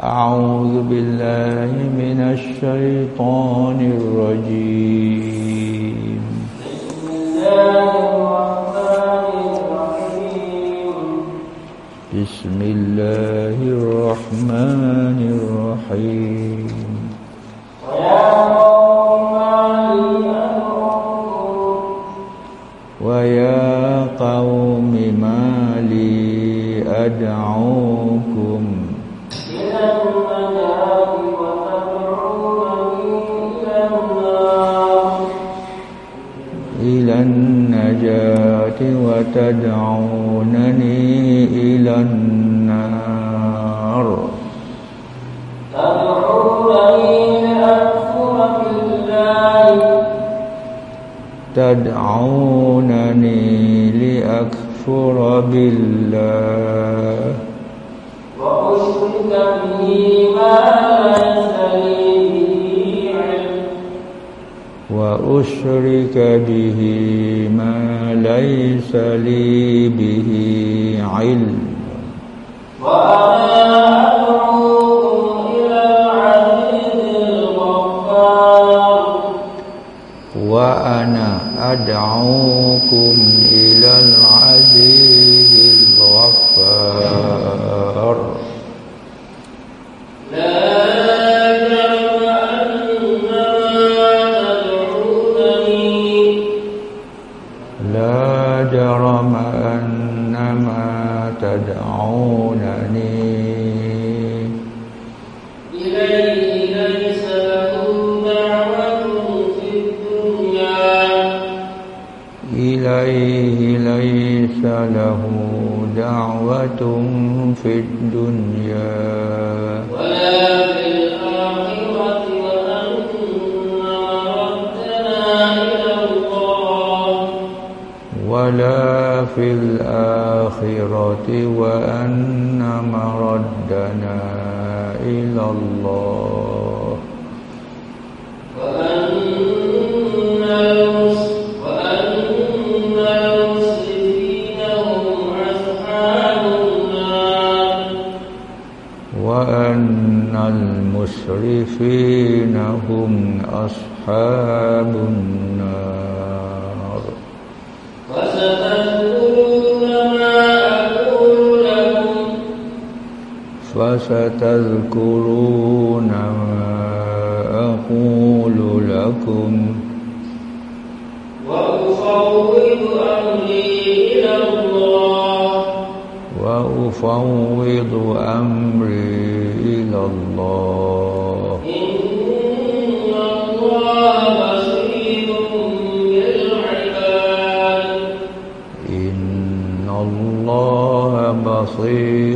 أعوذ بالله من الشيطان الرجيم. بسم الله الرحمن الرحيم. ويا قوم ما لي أدعوكم وتدعونني إلى النار. تدعونني لأكفر بالله. وأشرك به ما ليس لي وأشرك به ما ليس لي به علم. وأنا أدعوكم إلى العزيز الغفار وأنا أدعوكم إلى العزيز في الدنيا ولا في الآخرة ردنا إلى الله ولا في الآخرة وأن مردنا إلى الله المسرفين هم أصحاب النار. وستذكرون ما أقول لكم. فستذكرون ما أقول لكم. وأفوض أمري إلى الله. وأفوض أمري إلى الله. إن الله بصير. بالعباد إن الله بصير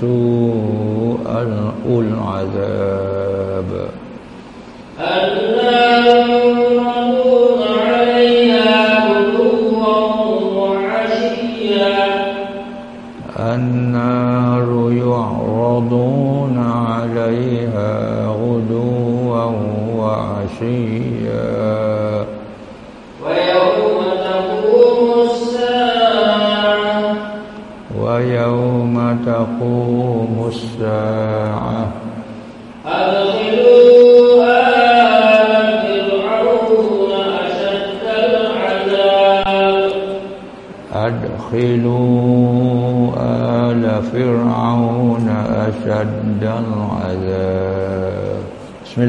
سوء العذاب. النار وعشيا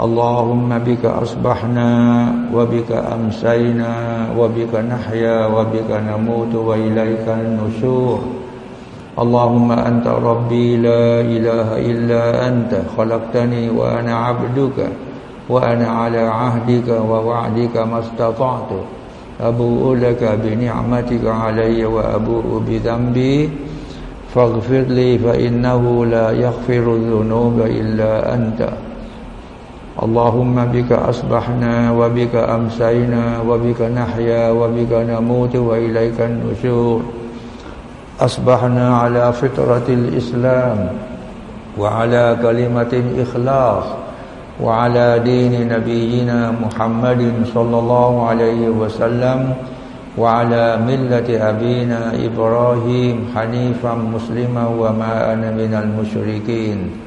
اللهم بك أصبحنا وبك أمسينا وبك نحيا وبك نموت وإليك النشور اللهم أنت ربي لا إله إلا أنت خلقتني وأنا عبدك وأنا على عهدك ووعدك ما استطعت أبوء لك بنعمتك علي وأبوء بذنبي فاغفر لي فإنه لا يغفر الذنوب إلا أنت اللهم بك أصبحنا وبك أمسينا وبك نحيا وبك نموت وإليك النشور. أصبحنا على فطرة الإسلام وعلى كلمة الإخلاص وعلى دين نبينا محمد صلى الله عليه وسلم وعلى ملة أبينا إبراهيم حنيفا مسلما وما أنا من المشركين.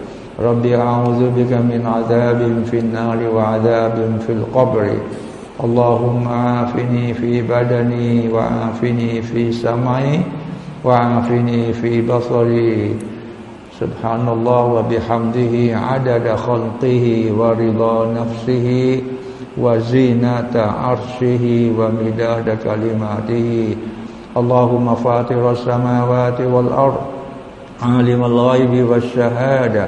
ربي أعوذ بك من عذاب في النار وعذاب في القبر. اللهم عافني في بدني وعافني في سمعي وعافني في بصري. سبحان الله وبحمده عدد خلقه ورضا نفسه وزينة عرشه ومداد كلماته. اللهم فاطر السماوات والأرض عالم الغيب والشهادة.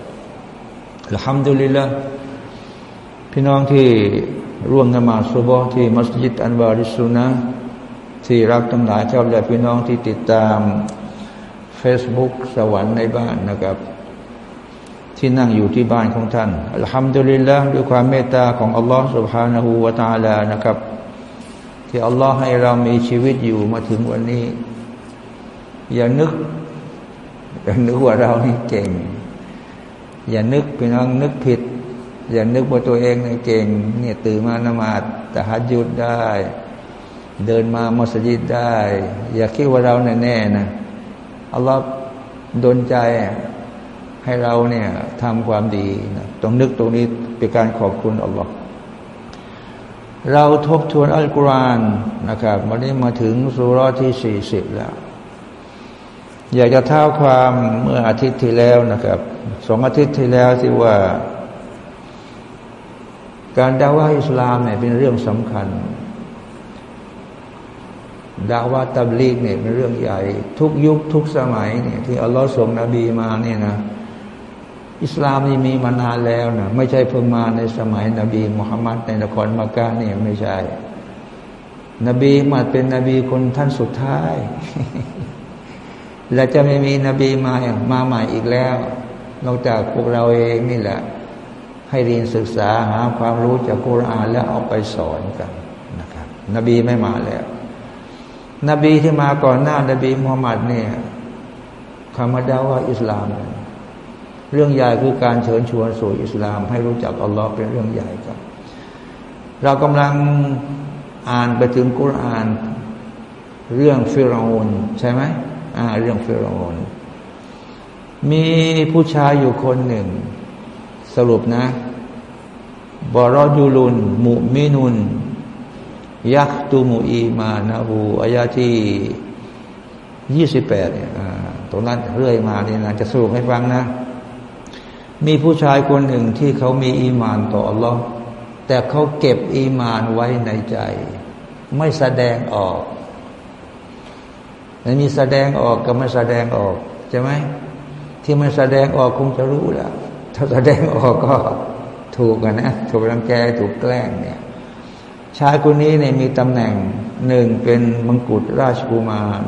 الحمد لله พี่น้องที่ร่วมนมาสุบฮ์ที่มัสยิดอันบาริสุนะที่รักทั้งหลายครับและพี่น้องที่ติดตาม Facebook สวรรค์ในบ้านนะครับ ที่นั่งอยู่ที่บ้านของท่านอัลฮัมดุลิลละด้วยความเมตตาของอัลลอฮ์ سبحانه และ تعالى นะครับที่อัลลอฮ์ให้เรามีชีวิตอยู่มาถึงวันนี้ อย่านึก อย่านึกว่าเรานี่เก่ง อย่านึกพี่น้องนึกผิด อย่านึกว่าตัวเองนี่เก่ง เนี่ยตื่นมานมาดแต่ฮัดยุดได้ เดินมามัสยิดได้ อย่าคิดว่าเราแน่ๆนะอัลลอฮ์ดนใจให้เราเนี่ยทำความดีนะต้องนึกตรงนี้เป็นการขอบคุณอัลลอฮ์เราทบทวนอัลกุรอานนะครับ วันนี้มาถึงสุรที่สี่สิบแล้ว อยากจะเท่าความเมื่ออาทิตย์ที่แล้วนะครับสองอาทิตย์ที่แล้วที่ว่า การดาว่าอิสลามเนี่ยเป็นเรื่องสำคัญดาว่าตับลีกเนี่ยเป็นเรื่องใหญ่ ทุกยุคทุกสมัยเนี่ยที่อัลลอฮ์ส่งนบีมาเนี่ยนะ อิสลามนี่มีมานานแล้วนะไม่ใช่เพิ่งมาในสมัยนบีมุฮัมมัดในนครมักกะเนี่ยไม่ใช่ นบีมาเป็นนบีคนท่านสุดท้าย และจะไม่มีนบีมามาใหม่อีกแล้ว นอกจากพวกเราเองนี่แหละ ให้เรียนศึกษาหาความรู้จากคุรานแล้วเอาไปสอนกันนะครับ นบีไม่มาแล้ว นบีที่มาก่อนหน้านบีมุฮัมมัดเนี่ยคำมาดาว่าอิสลามเรื่องใหญ่คือการเชิญชวนสู่อิสลาม ให้รู้จักอัลลอฮ์เป็นเรื่องใหญ่ครับ เรากำลังอ่านไปถึงกุราน เรื่องฟิรอนใช่ไหม เรื่องเฟิรอนมีผู้ชายอยู่คนหนึ่ง สรุปนะบรอดูลุน มุมินุน ยักตูมูอีมานาหูอายาที่ยี่สิบแปดเนี่ยตรงนั้นเรื่อยมาเนี่ยนะจะสรุปให้ฟังนะ มีผู้ชายคนหนึ่งที่เขามีอีมานต่ออัลลอฮ์แต่เขาเก็บอีมานไว้ในใจ ไม่แสดงออก มันมีแสดงออกกับไม่แสดงออกใช่ไหมที่มันแสดงออกคงจะรู้แล้วถ้าแสดงออกก็ถูกกันนะถูกรังแกถูกแกล้งเนี่ยชายคนนี้เนี่ยมีตำแหน่งหนึ่งเป็นมังกุฎราชกุมาร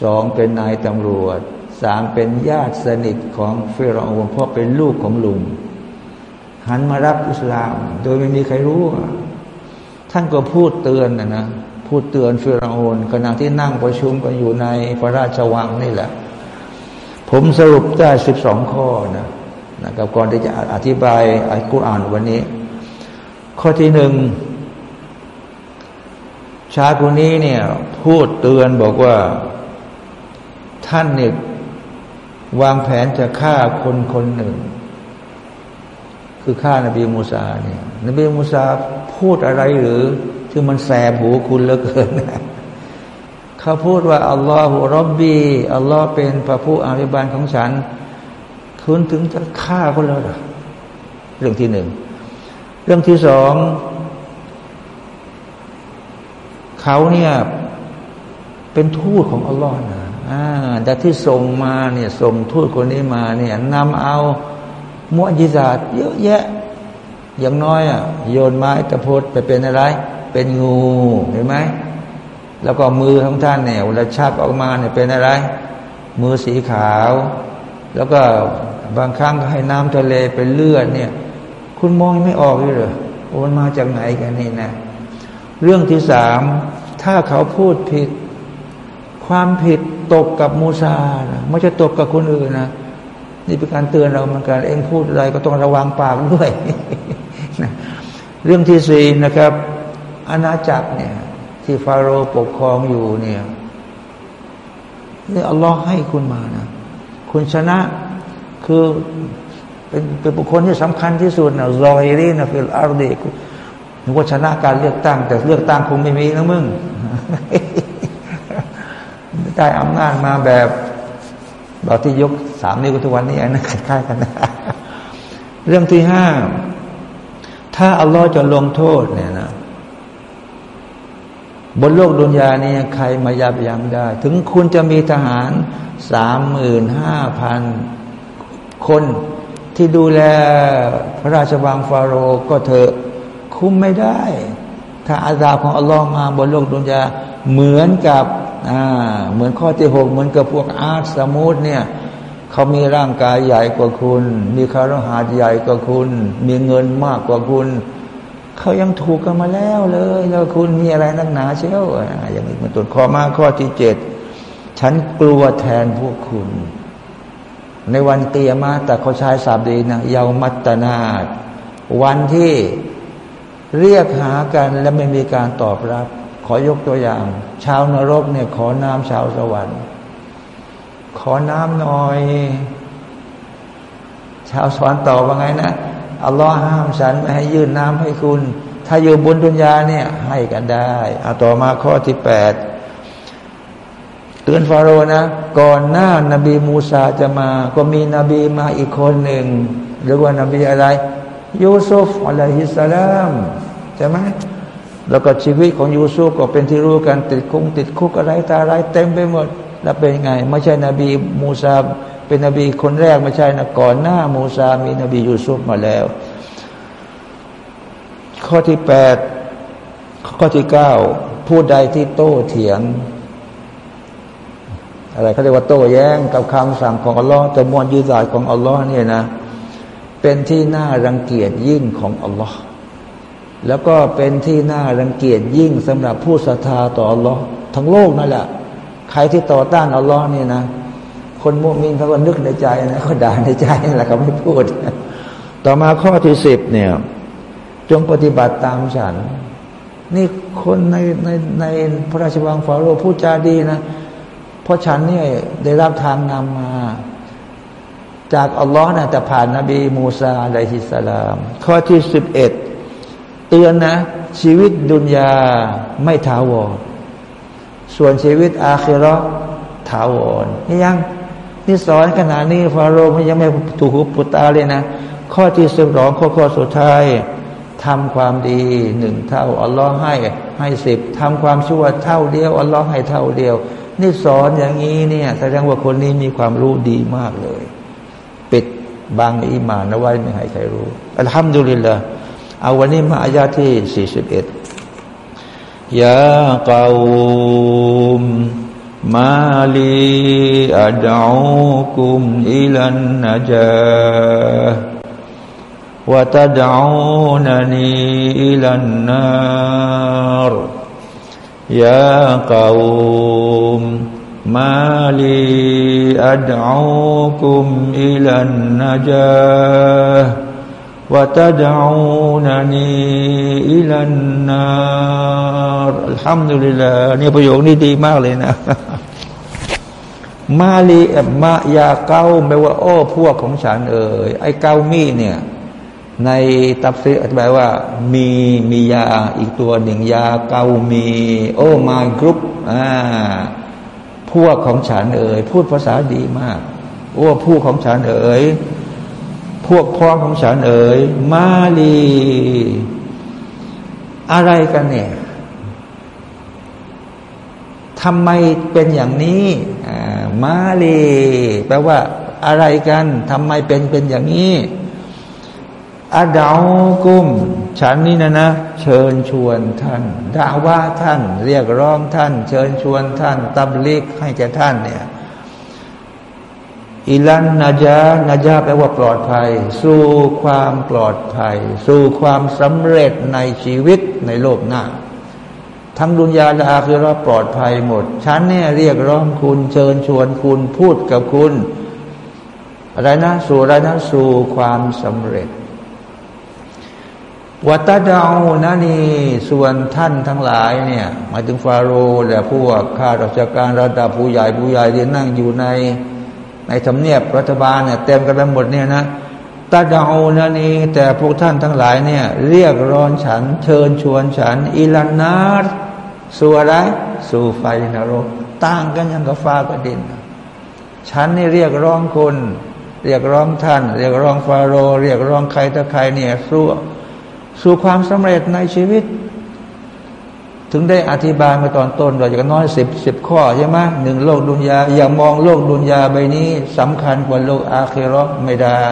สองเป็นนายตำรวจสามเป็นญาติสนิทของเฟรอ์เพราะเป็นลูกของลุงหันมารับอิสลาม โดยไม่มีใครรู้ ท่านก็พูดเตือนนะนะ พูดเตือนฟิรโอนขณะที่นั่งประชุมกันอยู่ในพระราชวังนี่แหละ ผมสรุปได้สิบสองข้อนะนะครับก่อนที่จะอธิบายอัลกุรอานวันนี้ ข้อที่หนึ่งชาคนนี้เนี่ยพูดเตือนบอกว่าท่านเนี่ยวางแผนจะฆ่าคนคนหนึ่ง คือฆ่านบีมูซาเนี่ยนบีมูซาพูดอะไรหรือ ที่มันแสบหูคุณเหลือเกินเขาพูดว่าอัลลอฮฺรับบีอัลลอฮ์เป็นพระผู้อภิบาลของฉัน คุณถึงจะฆ่าคนแล้วหรอเรื่องที่หนึ่ง เรื่องที่สองเขาเนี่ยเป็นทูตของอัลลอฮ์นะอ่าแต่ที่ส่งมาเนี่ยส่งทูตคนนี้มาเนี่ยนำเอามุอจิซาตเยอะแยะ อย่างน้อยอะโยนไม้ตะพดไปเป็นอะไร เป็นงูเห็นไหมแล้วก็มือของท่านเนี่ยเวลาชักออกมาเนี่ยเป็นอะไร มือสีขาว แล้วก็บางครั้งก็ให้น้ำทะเลเป็นเลือดเนี่ย คุณมองไม่ออกเลยเหรอโอนมาจากไหนกันนี่นะ เรื่องที่สามถ้าเขาพูดผิด ความผิดตกกับมูซานะไม่ใช่ตกกับคนอื่นนะนี่เป็นการเตือนเราเหมือนกันเองพูดอะไรก็ต้องระวังปากด้วย เรื่องที่สี่นะครับ อาณาจักรเนี่ย ที่ฟาโรห์ปกครองอยู่เนี่ยนี่อัลลอฮ์ให้คุณมานะคุณชนะคือเป็นเป็นบุคคลที่สำคัญที่สุดนะظاهرين في الأرض นึกว่าชนะการเลือกตั้ง แต่เลือกตั้งคงไม่มีนะมึงได้อำนาจมาแบบแบบที่ยกสามนิ้วทุกวันนี้นะคล้ายๆกันนะเรื่องที่ห้าถ้าอัลลอฮ์จะลงโทษเนี่ยนะ บนโลกดุนยานี้ใครมายับยั้งได้ ถึงคุณจะมีทหารสามหมื่นห้าพันคนที่ดูแลพระราชวังฟาโรห์ก็เถอะคุ้มไม่ได้ ถ้าอาซาบของอัลลอฮ์มาบนโลกดุนยาเหมือนกับเหมือนข้อที่หกเหมือนกับพวกอ๊าดษะมูดเนี่ยเขามีร่างกายใหญ่กว่าคุณ มีคฤหาสน์ใหญ่กว่าคุณ มีเงินมากกว่าคุณ เขายังถูกกันมาแล้วเลย แล้วคุณมีอะไรนักหนาเชียวอย่างนี้มาตรวจข้อมาข้อที่เจ็ดฉันกลัวแทนพวกคุณ ในวันกียามะฮ์แต่เขาใช้ศัพท์ดีนะ يوم التنادวันที่เรียกหากันและไม่มีการตอบรับ ขอยกตัวอย่าง ชาวนรกเนี่ยขอน้ำชาวสวรรค์ ขอน้ำหน่อย ชาวสวรรค์ตอบว่าไงนะ อัลลอฮ์ห้ามฉันไม่ให้ยื่นน้ำให้คุณ ถ้าอยู่บนดุนยาเนี่ยให้กันได้เอาต่อมาข้อที่แปดเตือนฟาโรนะ ก่อนหน้านบีมูซาจะมา ก็มีนบีมาอีกคนหนึ่งหรือว่านบีอะไรยูซุฟอะลัยฮิสสลามใช่ไหมแล้วก็ชีวิตของยูซุฟก็เป็นที่รู้กันติดคุกติดคุกอะไรตาอะไรเต็มไปหมด แล้วเป็นไง ไม่ใช่นบีมูซา เป็นนบีคนแรกไม่ใช่นะก่อนหน้ามูซามีนบียูซุฟมาแล้ว ข้อที่แปดข้อที่เก้าผู้ใดที่โต้เถียง อะไรเขาเรียกว่าโต้แย้งกับคำสั่งของอัลลอฮ์จำนวนยืดายของอัลลอฮ์เนี่ยนะ เป็นที่น่ารังเกียจยิ่งของอัลลอฮ์แล้วก็เป็นที่น่ารังเกียจยิ่งสำหรับผู้ศรัทธาต่ออัลลอฮ์ทั้งโลกนั่นแหละ ใครที่ต่อต้านอัลลอฮ์นี่นะ คนมุมินเขาก็นึกในใจนะเขาด่าในใจแหละเขาไม่พูด ต่อมาข้อที่สิบเนี่ย จงปฏิบัติตามฉัน นี่คนในในในพระราชวังฟาโรห์พูดจาดีนะเพราะฉันเนี่ยได้รับทางนำมา จากอัลลอฮ์นะแต่ผ่านนบีมูซาอะลัยฮิสสลาม ข้อที่สิบเอ็ดเตือนนะ ชีวิตดุนยาไม่ถาวรส่วนชีวิตอาคิรอถาวรนี่ยัง นี่สอนขนาดนี้ฟาโรห์มันยังไม่ถูกหุบปุตาเลยนะ ข้อที่สิบสองข้อข้อสุดท้ายทำความดีหนึ่งเท่าอัลลอฮ์ให้ให้สิบทำความชั่วเท่าเดียวอัลลอฮ์ให้เท่าเดียว นี่สอนอย่างนี้เนี่ยแสดงว่าคนนี้มีความรู้ดีมากเลย ปิดบางอิมานเอาไว้ไม่ให้ใครรู้อัลฮัมดุลิลละเอาวันนี้มาอายาที่สี่สิบเอ็ดยาเกาวม มาลีอัดูคุมอิลันนจา وتدعونني إلى النار يا قوم ما لي أدعوكم إلى النجاة وتدعونني إلى النار الحمد لله นี่ประโยคนี้ดีมากเลยนะ มาลีมายาเก้าแปลว่าโอ้พวกของฉันเอ่ยไอ้เก้ามีเนี่ยในตับซีอธิบายว่า มีมียาอีกตัวหนึ่งยาเกามี โอ้มากรุ๊ปอ่าพวกของฉันเอ๋ยพูดภาษาดีมากโอ้พวกของฉันเอ๋ยพวกพ้องของฉันเอ๋ยมาลี อะไรกันเนี่ยทำไมเป็นอย่างนี้ มาลีแปลว่า อะไรกันทำไมเป็นเป็นอย่างนี้อาดาวกุมฉันนี่นะนะ เชิญชวนท่านด่าว่าท่าน เรียกร้องท่าน เชิญชวนท่านตับลิกให้แก่ท่านเนี่ยอิลันนาจานาจาแปลว่าปลอดภัย สู่ความปลอดภัย สู่ความสำเร็จในชีวิตในโลกหน้า ทั้งดุนยาและอาคือเราปลอดภัยหมด ฉันเนี่ยเรียกร้องคุณเชิญชวนคุณพูดกับคุณ อะไรนะสู่อะไรนะสู่ความสำเร็จวัตดาวนะนี่ส่วนท่านทั้งหลายเนี่ยหมายถึงฟาโรห์และพวกข้าราชการระดับผู้ใหญ่ผู้ใหญ่ที่นั่งอยู่ในในทำเนียบรัฐบาลเนี่ยเต็มกันไปหมดเนี่ยนะ ตาดาวนะนี่แต่พวกท่านทั้งหลายเนี่ย เรียกร้อนฉัน เชิญชวนฉัน อิลานาร์สู่อะไร สู่ไฟนรกต่างกันยังกับฟ้ากับดิน ฉันนี่เรียกร้องคนเรียกร้องท่าน เรียกร้องฟาโรเรียกร้องใครต่อใครเนี่ยสู้สู่ความสำเร็จในชีวิต ถึงได้อธิบายมาตอนต้นเราอย่างน้อยสิบสิบข้อใช่ไหมหนึ่งโลกดุนยาอย่ามองโลกดุนยาใบนี้สำคัญกว่าโลกอาเคโรไม่ได้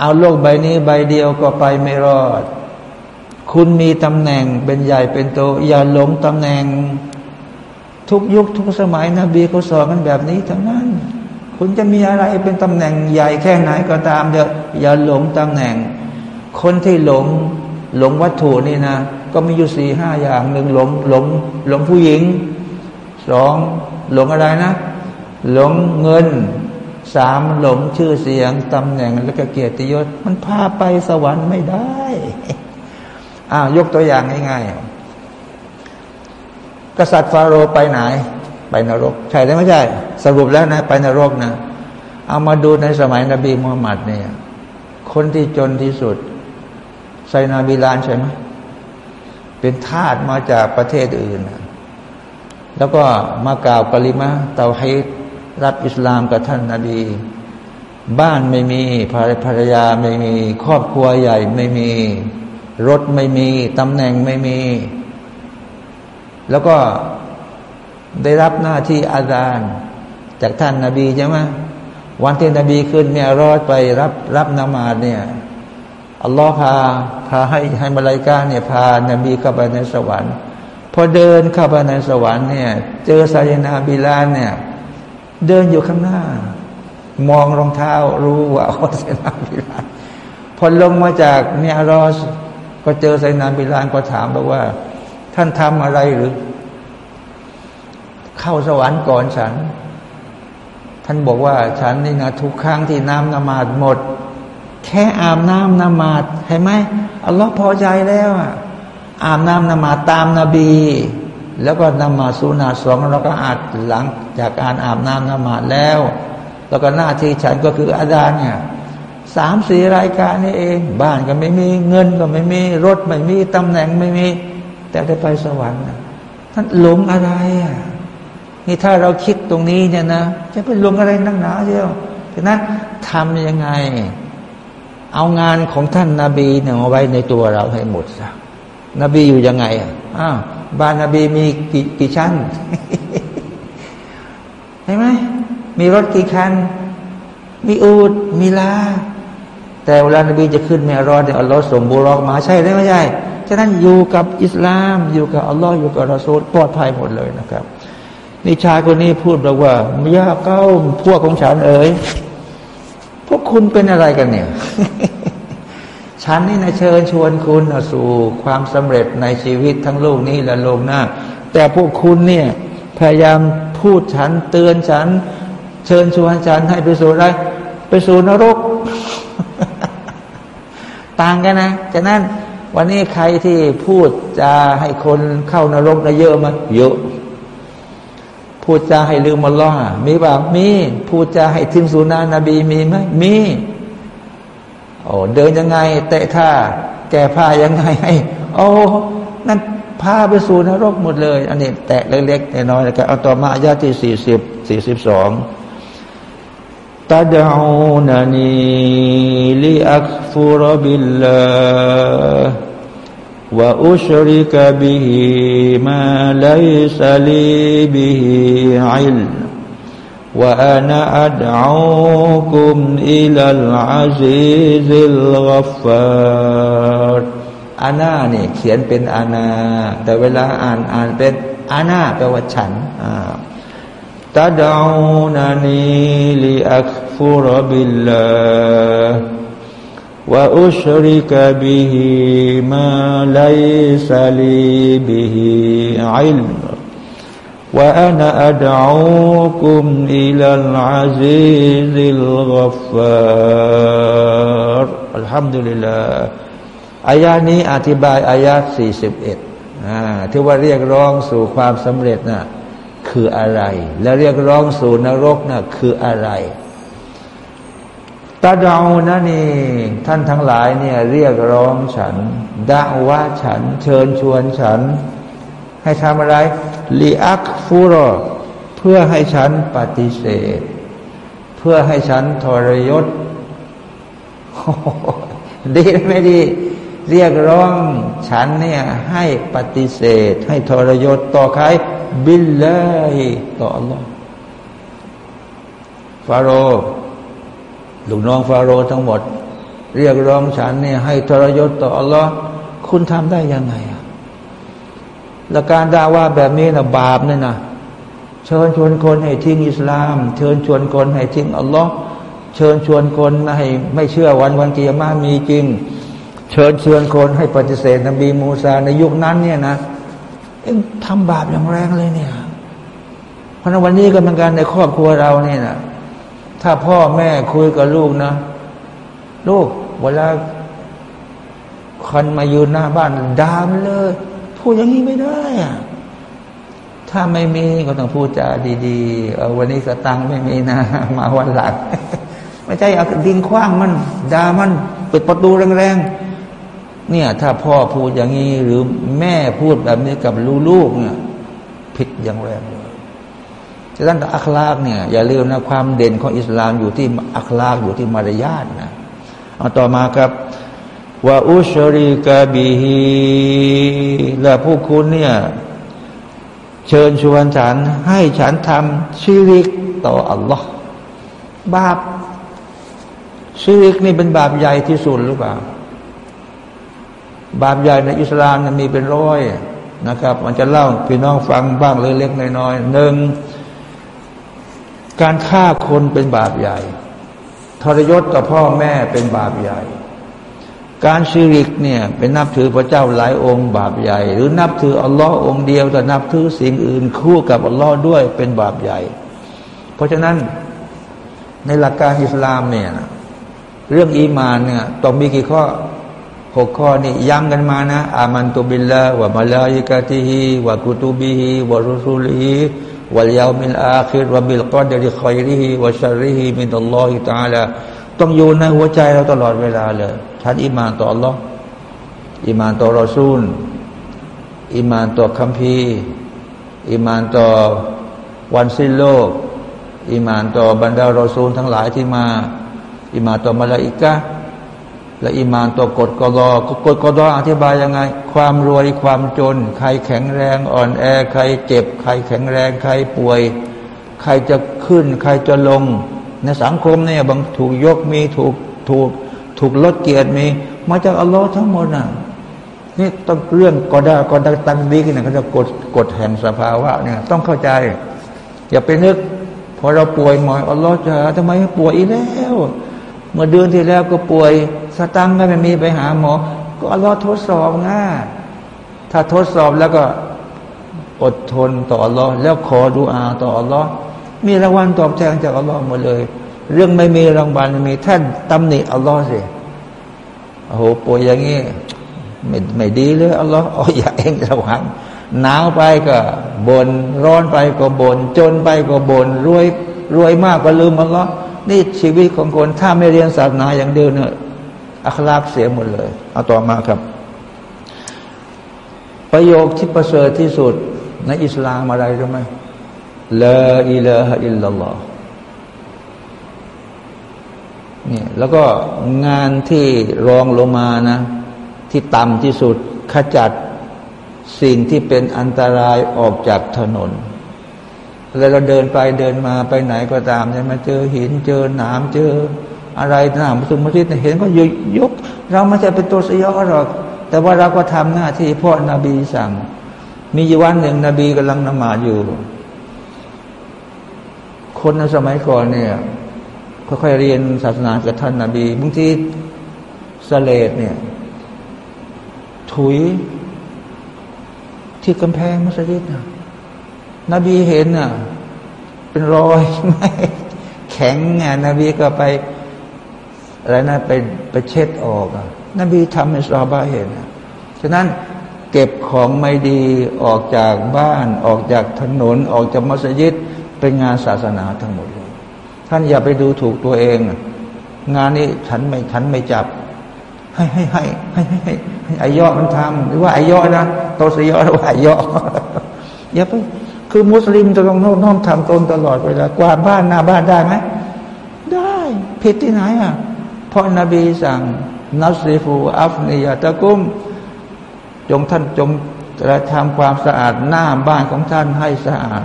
เอาโลกใบนี้ใบเดียวก็ไปไม่รอด คุณมีตำแหน่งเป็นใหญ่เป็นโต อย่าหลงตำแหน่ง ทุกยุคทุกสมัยนบีเขาสอนกันแบบนี้ทั้งนั้น คุณจะมีอะไรเป็นตำแหน่งใหญ่แค่ไหนก็ตามเถอะอย่าหลงตำแหน่ง คนที่หลงหลงวัตถุนี่นะ ก็มีอยู่สี่ห้าอย่างหนึ่งหลงหลงหลงผู้หญิงสองหลงอะไรนะ หลงเงิน สามหลงชื่อเสียงตำแหน่งและก็เกียรติยศ มันพาไปสวรรค์ไม่ได้อ้าวยกตัวอย่างง่ายๆกษัตริย์ฟาโรห์ไปไหน ไปนรก ใช่หรือไม่ใช่ สรุปแล้วนะ ไปนรกนะ เอามาดูในสมัยนบีมุฮัมมัดเนี่ยคนที่จนที่สุดไซนาบิลานใช่ไหมเป็นทาสมาจากประเทศอื่น แล้วก็มากล่าวกลิมะเตาให รับอิสลามกับท่านนาบี บ้านไม่มีภรรยาไม่มี ครอบครัวใหญ่ไม่มี รถไม่มีตำแหน่งไม่มี แล้วก็ได้รับหน้าที่อาจารย์จากท่านนาบีใช่ไหมวันที่นบีขึ้นเมียรอดไปรับรับนามาดเนี่ยอัลลอฮ์พาพาให้ให้มาลายกาเนี่ยพานบีเข้าไปในสวรรค์ พอเดินเข้าไปในสวรรค์เนี่ย เจอไซนาบิลานเนี่ย เดินอยู่ข้างหน้า มองรองเท้ารู้ว่าเขาไซนาบิลานพอลงมาจากเมียรอสก็เจอไซนาบิลานก็ถามบอกว่า ท่านทำอะไรหรือ เข้าสวรรค์ก่อนฉัน ท่านบอกว่าฉันนี่นะทุกครั้งที่น้ำนมาดหมด แค่อาบน้ำนมาดเห็นไหมอัลลอฮ์พอใจแล้วอะอาบน้ำนมาดตามนาบี แล้วก็นมาสุนาสองแล้วก็อาดหลังจากการอาบน้ำนมาดแล้ว แล้วก็หน้าที่ฉันก็คืออาจารย์เนี่ยสามสี่รายการนี่เอง บ้านก็ไม่มีเงินก็ไม่มีรถไม่มีตำแหน่งไม่มี แต่ได้ไปสวรรค์ท่านหลงอะไรอะนี่ถ้าเราคิดตรงนี้เนี่ยนะจะไปหลงอะไรนักหนาเชียวฉะนั้นทำยังไง เอางานของท่านนาบีเนี่ยมาไว้ในตัวเราให้หมดซะนบีอยู่ยังไงอะอ้าว บ้านนบีมีกี่กี่ชั้นมีรถกี่คัน มีอูดมีลา แต่เวลานบีจะขึ้นเมรอดเนี่ยอัลลอฮ์ส่งบุรอกมาใช่หรือไม่ใช่ฉะนั้นอยู่กับอิสลามอยู่กับอัลลอฮ์อยู่กับรอซูลปลอดภัยหมดเลยนะครับนี่ชายคนนี้พูดบอกว่ามียาเก้าพวกของฉันเอ๋ยพวกคุณเป็นอะไรกันเนี่ย ฉันนี่นะเชิญชวนคุณสู่ความสำเร็จในชีวิตทั้งโลกนี้และโลกหน้า แต่พวกคุณเนี่ยพยายามพูดฉันเตือนฉัน เชิญชวนฉันให้ไปสู่อะไรไปสู่นรก ต่างกันนะฉะนั้นวันนี้ใครที่พูดจะให้คนเข้านรกนะเยอะมั้ยเยอะพูดจาให้ลืมมัลลอฮ์มีบ่ามี พูดจาให้ทิ้งสุนานะบีมีไหมมี โอ้เดินยังไง เตะท่า แก้ผ้ายังไงโอ้นั่นพาไปสู่นรกหมดเลย อันนี้แตะเล็กๆน้อยๆแะครับเอาต่อมาอายาที่สี่สิบสี่สิบสองตาดาวนานีลิอักฟุรบิลลาวะอุชริกบิฮิมาไลซาลีบิฮิอิล وأنا أدعوكم إلى العزيز الغفار อานาเนี่ยเขียนเป็นอาณาแต่เวลาอ่านอ่านเป็นอาณาแปลว่าฉันตาดาวนานีลิอักฟุรบิลลา وأشرك به ما ليس لي به علم وأنا أدعوكم إلى العزيز الغفار الحمد لله อายานี้อธิบายอายา41ที่ว่าเรียกร้องสู่ความสำเร็จนะ่ะคืออะไร และเรียกร้องสู่นรกนะ่ะคืออะไรตาดาวนะนี่ท่านทั้งหลายเนี่ย เรียกร้องฉันด่าว่าฉัน เชิญชวนฉัน ให้ทำอะไร ลีอักฟูรเพื่อให้ฉันปฏิเสธ เพื่อให้ฉันทรยศดีไม่ดี เรียกร้องฉันเนี่ยให้ปฏิเสธ ให้ทรยศต่อใครบิลเลยต่อ Allah ฟาโรลูกน้องฟาโรห์ทั้งหมด เรียกร้องฉันเนี่ยให้ทรยศต่ออัลลอฮ์คุณทำได้ยังไง และการด่าว่าแบบนี้นะบาปเนี่ยนะเชิญชวนคนให้ทิ้งอิสลาม เชิญชวนคนให้ทิ้งอัลลอฮ์เชิญชวนคนให้ไม่เชื่อวันวันกิยามามีจริง เชิญชวนคนให้ปฏิเสธนบีมูซาในยุคนั้นเนี่ยนะเอ็งทำบาปอย่างแรงเลยเนี่ย เพราะวันนี้ก็เหมือนกันในครอบครัวเราเนี่ยนะถ้าพ่อแม่คุยกับลูกนะ ลูกเวลาคนมายืนหน้าบ้านด่ามเลย พูดอย่างนี้ไม่ได้อะถ้าไม่มีก็ต้องพูดจาดีๆเออวันนี้สตังไม่มีนะ มาวันหลังไม่ใช่เอาดินคว้างมันด่ามันปิดประตูแรงๆเนี่ย ถ้าพ่อพูดอย่างนี้ หรือแม่พูดแบบนี้กับลูกๆเนี่ยผิดอย่างแรงเลยฉะนั้นอัคลากเนี่ยอย่าลืมนะความเด่นของอิสลามอยู่ที่อัคลากอยู่ที่มารยาทนะเอาต่อมาครับ ว่าอุชริกาบิฮีและผู้คุณเนี่ย เชิญชวนฉันให้ฉันทำชีริกต่ออัลลอฮ์บาปชีริกนี่เป็นบาปใหญ่ที่สุดหรือเปล่า บาปใหญ่ในอิสลามมีเป็นร้อยนะครับ มันจะเล่าพี่น้องฟังบ้างเล็กๆน้อยๆหนึ่งการฆ่าคนเป็นบาปใหญ่ ทรยศต่อพ่อแม่เป็นบาปใหญ่ การชิริกเนี่ยเป็นนับถือพระเจ้าหลายองค์บาปใหญ่ หรือนับถืออัลลอฮ์องค์เดียวแต่นับถือสิ่งอื่นคู่กับอัลลอฮ์ด้วยเป็นบาปใหญ่ เพราะฉะนั้นในหลักการอิสลามเนี่ยเรื่องอีมานเนี่ยต้องมีกี่ข้อหกข้อนี่ย้ำกันมานะآمنت بالله وملائكته وكتبه ورسله واليوم الآخر وبالقدر خيره وشره من الله تعالىต้องอยู่ในหัวใจเราตลอดเวลาเลย ฉันอิมานต่ออัลลอฮ์อิมานต่อรอซูลอิมานต่อคัมภีร์อิมานต่อวันสิ้นโลกอิมานต่อบรรดารอซูลทั้งหลายที่มาอิมานต่อมาลาอิกะและอิมานต่อกอฎอกอดัรอธิบายยังไง ความรวยความจน ใครแข็งแรงอ่อนแอ ใครเจ็บ ใครแข็งแรงใครป่วย ใครจะขึ้น ใครจะลง ในสังคมเนี่ยบางถูกยกมีถูกถูก ถูกลดเกียรติมี มาจากอัลลอฮ์ทั้งหมดน่ะนี่ต้องเรื่องกอดากอดาตันบีกันเนี่เขาจะกดกดแห่งสภาวะเนี่ยต้องเข้าใจ อย่าไปนึกพอเราป่วยหมอยอัลลอฮ์จะทำไมป่วยอีกแล้ว เมื่อเดือนที่แล้วก็ป่วยสตังค์ไม่มีไปหาหมอ ก็อัลลอฮ์ทดสอบง่าถ้าทดสอบแล้วก็อดทนต่ออัลลอฮ์แล้วขอดุอาต่ออัลลอฮ์มีรางวัลตอบแทนจากอัลลอฮ์หมดเลย เรื่องไม่มีรางวัลมีท่านตำหนิอัลลอฮ์สิโอ้โหป่วยอย่างนี้ไม่ไม่ดีเลยอัลลอฮ์อ๋ออย่าเองระวังหนาวไปก็บนร้อนไปก็บนจนไปก็บนรวยรวยมากก็ลืมอัลลอฮ์นี่ชีวิตของคนถ้าไม่เรียนศาสนาอย่างเดียวเนี่ยอัคลากเสียหมดเลย เอาต่อมาครับ ประโยคที่ประเสริฐที่สุดในอิสลามอะไรรู้ไหมลาอิลาฮะอิลลัลลอฮ์เนี่แล้วก็งานที่รองลงมานะ ที่ต่ำที่สุดขจัดสิ่งที่เป็นอันตรายออกจากถนน แล้วเราเดินไปเดินมาไปไหนก็ตามใช่ไหมเจอหินเจอหนามเจออะไรหนามสุมาทิตเห็นก็ยยก เราไม่ใช่เป็นตัวสยองหรอก แต่ว่าเราก็ทำหน้าที่พ่อนบีสั่ง มีวันหนึ่งนบีกำลังนมาอยู่ คนในสมัยก่อนเนี่ย ค่อยๆเรียนศาสนากับท่านนาบีบางทีสเลดเนี่ย ถุยที่กำแพงมัสยิดนะนบีเห็นน่ะ เป็นรอยไม่แข็งไงนบีก็ไปอะไรนะไปไปเช็ดออกอะนบีทำให้ซาบาเห็นฉะนั้นเก็บของไม่ดีออกจากบ้าน ออกจากถนน ออกจากมัสยิดเป็นงานศาสนาทั้งหมดเล ท่านอย่าไปดูถูกตัวเอง งานนี้ฉันไม่ฉันไม่จับ ให้ให้ให้ให้ให้ให้ให้อายอมันทำหรือว่าอายอนะโตสยอหรือว่าอายออย่าไปคือมุสลิมจะต้องน้อมทำตนตลอดเวลากวาดบ้านหน้าบ้านได้ไหมได้ผิดที่ไหนอะเพราะนบีสั่งนัสซิฟูอัฟนียตะกุม จงท่านจงจะทำความสะอาดหน้าบ้านของท่านให้สะอาด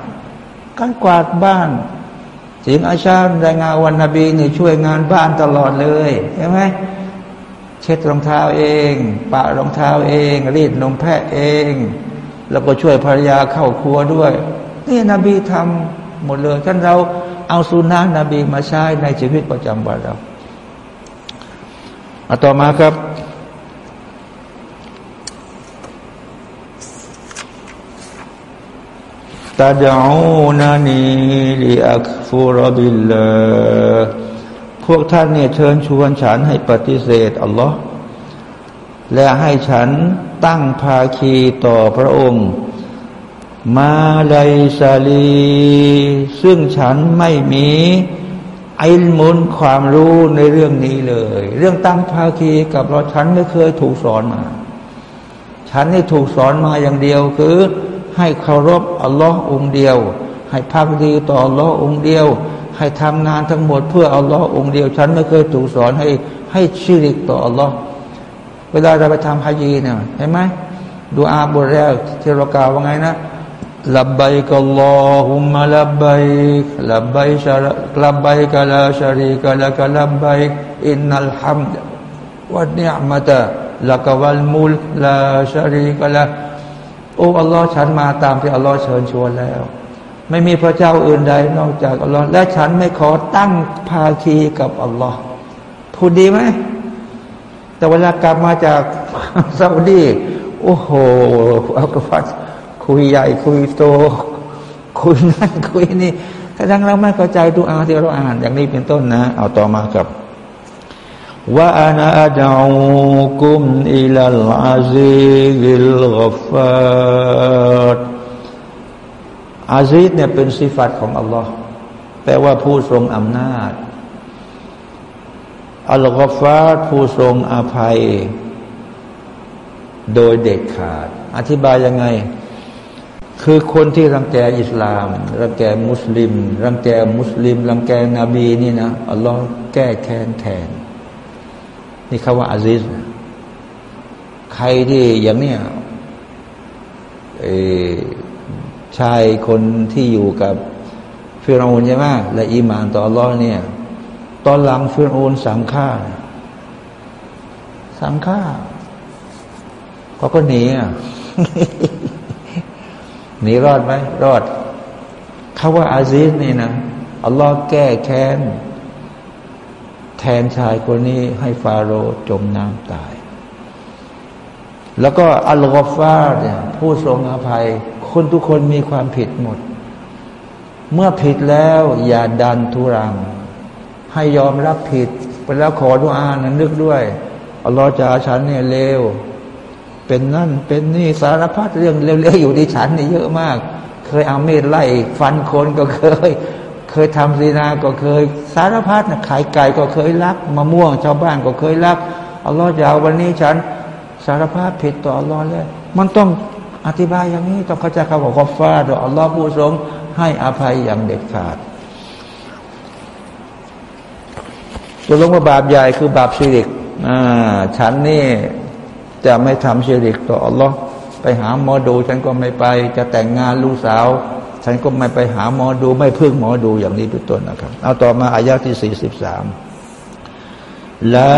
การกวาดบ้าน สิงอาชารายงานวันนบีนี่ช่วยงานบ้านตลอดเลยใช่ไหมเช็ดรองเท้าเอง ปะรองเท้าเอง รีดนมแพะเอง แล้วก็ช่วยภรรยาเข้าครัวด้วย นี่นบีทำหมดเลยท่านเราเอาสุนนะนบีมาใช้ในชีวิตประจำวันเราอาต่อมาครับ ตาดอูนานีลิอักฟูรบิลลพวกท่านเนี่ยเชิญชวนฉันให้ปฏิเสธอัลลอฮ์และให้ฉันตั้งภาคีต่อพระองค์ มาไลซาลี ซึ่งฉันไม่มีไอ้มุนความรู้ในเรื่องนี้เลย เรื่องตั้งภาคีกับเราฉันไม่เคยถูกสอนมา ฉันนี่ถูกสอนมาอย่างเดียวคือ ให้เคารพอัลลอฮ์องเดียว ให้พักดีต่ออัลลอฮ์องเดียว ให้ทำงานทั้งหมดเพื่ออัลลอฮ์องเดียว ฉันไม่เคยถูกสอนให้ให้ชิริกต่ออัลลอฮ์เวลาเราไปทำฮาจีเนี่ยเห็นไหมดูอาบทแรกที่เรากล่าวว่าไงนะลับไบกัลลอฮุมะลับไบลับไบชาลับไบกะลาชารีกะละกะลับไบอินนัลฮัมดวะเนียมะตะละกวัลมุลลาชารีกะละ โอ้อัลลอฮ์ฉันมาตามที่อัลลอฮ์เชิญชวนแล้ว ไม่มีพระเจ้าอื่นใดนอกจากอัลลอฮ์และฉันไม่ขอตั้งภาคีกับอัลลอฮ์พูดดีไหมแต่เวลากลับมาจากซาอุดีโอ้โหอัลกฟัดคุยใหญ่คุยโต คุยนั่นคุยนี่ถ้าดังเราไม่เข้าใจดูอาที่เราอ่าน อย่างนี้เป็นต้นนะ เอาต่อมาครับ وأنا أدعوكم إلى العزيز الغفار عزيز เนี่ยเป็นสิฟัตของอัลลอฮ์แปลว่าผู้ทรงอำนาจ الغفار ผู้ทรงอภัย โดยเด็ดขาด อธิบายยังไง คือคนที่รังแกอิสลาม รังแกมุสลิม รังแกมุสลิม รังแกนบีนี่นะ อัลลอฮ์แก้แค้นแทน นี่คาว่าอาซิสใครที่อย่างเนี้ยชายคนที่อยู่กับฟิรอูนใช่ไหมและอีมานต่ออัลลอฮ์เนี่ย ตอนหลังฟิรอูนสามฆ่าสามฆ่าเขาก็หนีอะหนีรอดไหมรอดเขาว่าอาซิสนี่นะอัลลอฮ์แก้แค้น นชายคนนี้ให้ฟาโรห์จมน้ำตาย แล้วก็อัลลอฮ์ฟาเนี่ยผู้ทรงอภัย คนทุกคนมีความผิดหมด เมื่อผิดแล้วอย่าดันทุรัง ให้ยอมรับผิด ไปแล้วขอดุอานั้นนึกด้วยอัลลอฮ์จะฉันเนี่ยเลวเป็นนั่นเป็นนี่สารพัดเรื่องเร็วๆอยู่ในฉันนี่เยอะมาก เคยเอาเม็ดไล่ฟันคนก็เคย เคยทำซีนาก็เคย สารพัดนะขายไก่ก็เคยลักมะม่วงชาวบ้านก็เคยลักอัลลอฮ์จะเอาวันนี้ฉันสารพัดผิดต่ออัลลอฮ์เลยมันต้องอธิบายอย่างนี้ต้องเข้าใจคำว่าขอฟ้าต่ออัลลอฮ์ผู้ทรงให้อภัยอย่างเด็ดขาดจะลงว่าบาปใหญ่คือบาปชิริกอ่าฉันนี่จะไม่ทำชิริกต่ออัลลอฮ์ไปหาหมอดูฉันก็ไม่ไป จะแต่งงานลูกสาว ฉันก็ไม่ไปหาหมอดู ไม่พึ่งหมอดูอย่างนี้เป็นต้นนะครับ เอาต่อมาอายะที่สี่สิบสามลา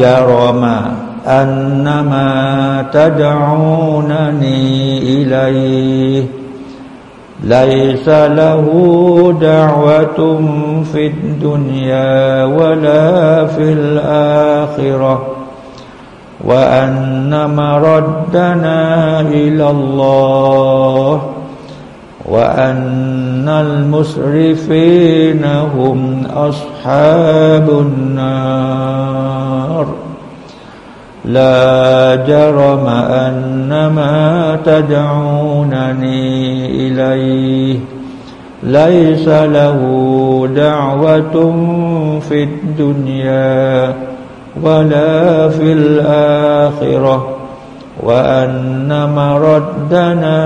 จารมาอันนามาตดอูนนีอิลัย ليس له دعوة في الدنيا ولا في الآخرة وأن مردنا إلى الله وأن المسرفين هم أصحاب النار. لا جرم أن ما تدعونني إليه. ليس له دعوة في الدنيا ولا في الآخرة. وأن مردنا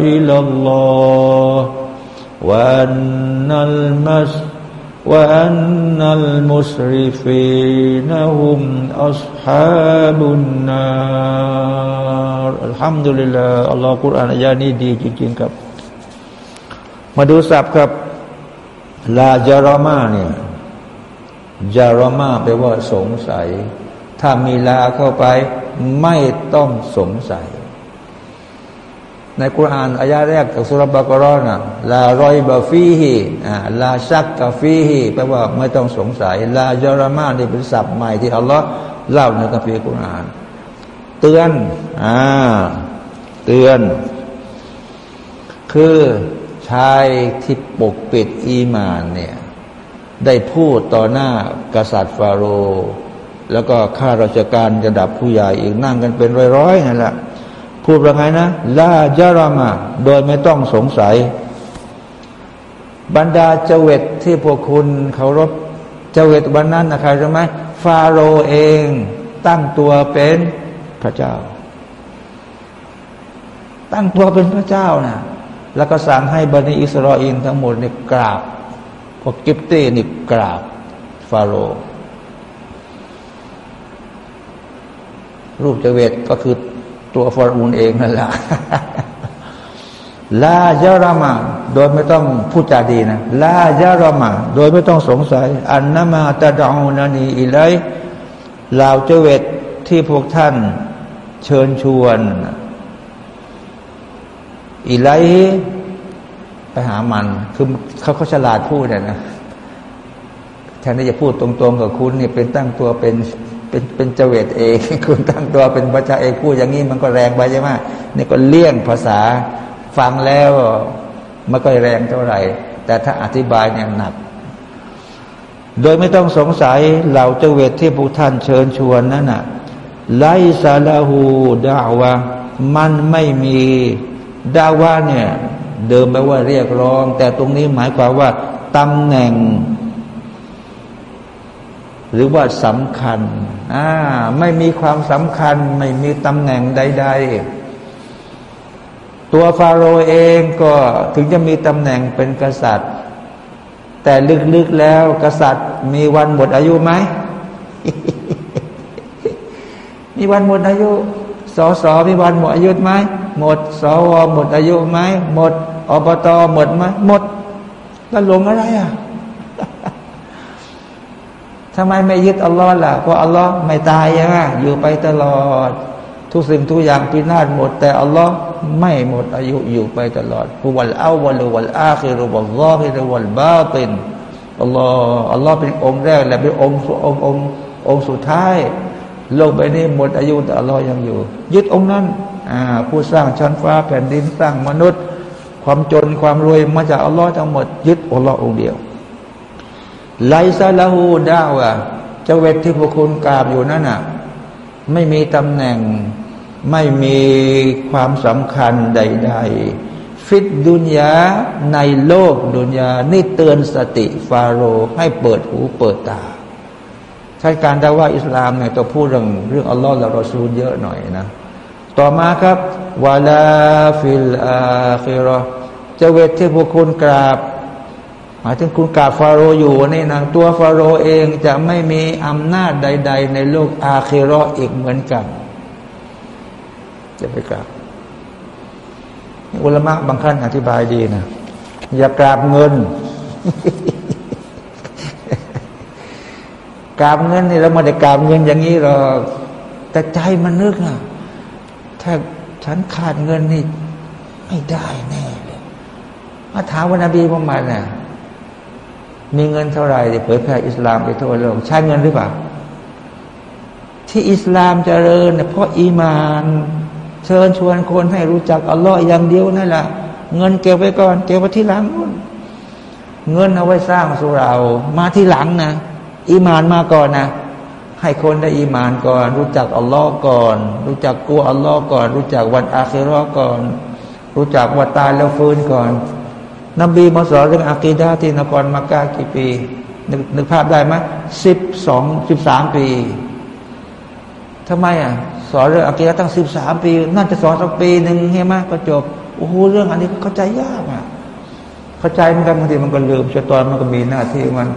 إلى الله وأن المس وأن المسرفين هم أصحاب النار الحمد لله الله قرآن อายานี้ดีจริงๆครับ มาดูศัพท์ครับลาจารมาเนี่ยจารมาแปลว่าสงสัย ถ้ามีลาเข้าไปไม่ต้องสงสัย ในคุรานอายาแรกจากสุรบากรอนะลารอยบาฟีฮีลาชักกาฟีฮีแปลว่าไม่ต้องสงสัย ลาจารามานี่เป็นศัพท์ใหม่ที่อัลลอฮ์เล่าในคัมภีร์คุราน เตือนอ่าเตือน คือชายที่ปกปิดอีมานเนี่ยได้พูดต่อหน้ากษัตริย์ฟาโรห์ แล้วก็ข้าราชการระดับผู้ใหญ่อีกนั่งกันเป็นร้อยๆนั่นแหละพูดว่าไงนะลาจารามา โดยไม่ต้องสงสัย บรรดาเจวิตที่พวกคุณเคารพเจวิตวันนั้นนะครับใช่ไหมฟาโรเองตั้งตัวเป็นพระเจ้า ตั้งตัวเป็นพระเจ้านะแล้วก็สั่งให้บันิอิสราเอลทั้งหมดเนี่ยกราบพวกกิฟตี้นี่กราบฟาโรห์ รูปเจเวตก็คือตัวฟารูนเองนั่นแหละลาจารามา โดยไม่ต้องพูดจาดีนะลาจารามา โดยไม่ต้องสงสัย อันนามาตาดองนานีอิไลลาวเจเวตที่พวกท่านเชิญชวนอิไลไปหามัน คือเขาเขาฉลาดพูดนะนะแทนที่จะพูดตรงๆกับคุณเนี่ยเป็นตั้งตัวเป็น เป็นเป็นเจเวตเอง คุณตั้งตัวเป็นพระเจ้าเองพูดอย่างนี้มันก็แรงไปใช่ไหมนี่ก็เลี่ยงภาษาฟังแล้วมันก็แรงเท่าไหร่ แต่ถ้าอธิบายเนี่ยหนัก โดยไม่ต้องสงสัยเหล่าเจเวตที่พวกท่านเชิญชวนนั่นน่ะไลซาลาหูดาวะมันไม่มีดาวะเนี่ย เดิมแปลว่าเรียกร้อง แต่ตรงนี้หมายความว่าตำแหน่ง หรือว่าสำคัญอ่าไม่มีความสำคัญ ไม่มีตำแหน่งใด ๆ ตัวฟาโรห์เองก็ถึงจะมีตำแหน่งเป็นกษัตริย์ แต่ลึกๆแล้วกษัตริย์ มีวันหมดอายุไหม มีวันหมดอายุสอสอมีวันหมดอายุไหมหมดสวหมดอายุไหมหมดอบตหมดไหมหมดแล้วหลงอะไรอะ ทำไมไม่ยึดอัลลอฮ์ล่ะเพราะอัลลอฮ์ไม่ตายยังอยู่ไปตลอด ทุกสิ่งทุกอย่างพินาศหมด แต่อัลลอฮ์ไม่หมดอายุอยู่ไปตลอดฮุวัลอาวลุวัลอาคิรุวัลลอฮิรุวัลบาตินอัลลอฮ์อัลลอฮ์เป็นองค์แรกและเป็นองค์องค์องค์องค์สุดท้ายโลกใบนี้หมดอายุแต่อัลลอฮ์ยังอยู่ ยึดองค์นั้นผู้สร้างชั้นฟ้าแผ่นดินสร้างมนุษย์ ความจนความรวยมาจากอัลลอฮ์ทั้งหมดยึดอัลลอฮ์องค์เดียว ไลซาลาหูดาวะเจ้าเวทที่พวกคุณกราบอยู่นั่นน่ะ ไม่มีตำแหน่ง ไม่มีความสำคัญใด ๆ في الدنيا ในโลกดุนยานี่เตือนสติฟาโรห์ให้เปิดหูเปิดตาใช้การดะวะห์อิสลามเนี่ยตัวพูดเรื่องเรื่องอัลลอฮ์และรอซูลเยอะหน่อยนะ ต่อมาครับولا في الآخرةเจ้าเวทที่พวกคุณกราบายถึงคุณกาฟาโรอยู่นี่นะตัวฟาโรเองจะไม่มีอำนาจใด ๆ ในโลกอาคิรออีกเหมือนกัน จะไปกราบอุลมะบางท่านอธิบายดีนะอย่ากราบเงิน กราบเงินนี่เราไม่ได้กราบเงินอย่างนี้หรอกแต่ใจมันนึกอะถ้าฉันขาดเงินนี่ไม่ได้แน่เลยมาถามว่านาบีมุฮัมมัดเนี่ย มีเงินเท่าไหร่เผยแผ่อิสลามไปทั่วโลกใช้เงินหรือเปล่า ที่อิสลามเจริญเนี่ยเพราะอีมาน เชิญชวนคนให้รู้จักอัลลอฮ์อย่างเดียวนั่นแหละเงินเก็บไว้ก่อน เก็บไว้ที่หลังเงินเอาไว้สร้างสุรามาที่หลังนะอีมานมาก่อนนะให้คนได้อีมานก่อน รู้จักอัลลอฮ์ก่อน รู้จักกลัวอัลลอฮ์ก่อน รู้จักวันอาคิรอก่อน รู้จักว่าตายแล้วฟื้นก่อน นบีมาสอนเรื่องอากีดาที่นครมักกะกี่ปีนึกนึกภาพได้ไหมสิบสองสิบสามปีทำไมอะสอนเรื่องอากีดาตั้งสิบสามปี น่าจะสอนสักปีหนึ่งใช่ไหมก็จบโอ้โหเรื่องอันนี้เข้าใจยากอะเข้าใจมันกันบางทีมันก็ลืมชะตอนมันก็มีหน้าที่มัน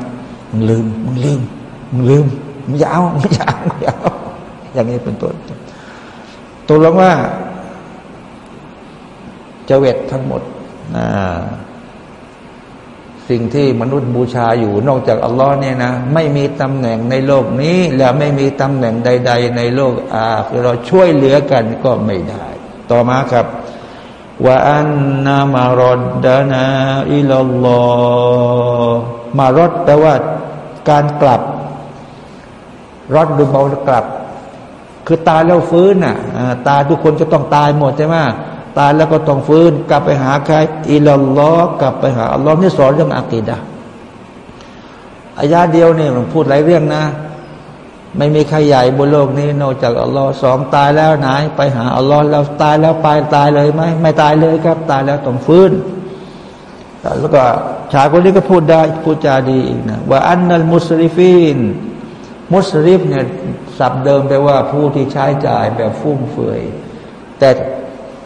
มึงลืมมึงลืมมึงลืมมึงยาเอามึงยาเอาอย่าเอย่างนี้เป็นต้นตัวลงว่าจะเวททั้งหมดนะ สิ่งที่มนุษย์บูชาอยู่นอกจากอัลลอฮ์เนี่ยนะ ไม่มีตำแหน่งในโลกนี้ และไม่มีตำแหน่งใด ๆ ในโลกอาคือเราช่วยเหลือกันก็ไม่ได้ ต่อมาครับว่าอันนามารดดานาอิลลอมารดแปลว่าการกลับรอดดูเบากลับ คือตายแล้วฟื้นอะตายทุกคนจะต้องตายหมดใช่ไหม ตายแล้วก็ต้องฟื้น กลับไปหาใครอิลลอฮ์กลับไปหาอัลลอฮ์นี่สอนเรื่องอากีดะอายาเดียวเนี่ยผมพูดหลายเรื่องนะ ไม่มีใครใหญ่บนโลกนี้นอกจากอัลลอฮ์สองตายแล้วไหนไปหาอัลลอฮ์แล้วตายแล้วไปตายเลยไหมไม่ตายเลยครับ ตายแล้วต้องฟื้นแล้วก็ชายคนนี้ก็พูดได้พูดจาดีอีกนะว่าอันนัลมุสลิฟีนมุสลิฟเนี่ยสับเดิมแปลว่าผู้ที่ใช้จ่ายแบบฟุ่มเฟือยแต่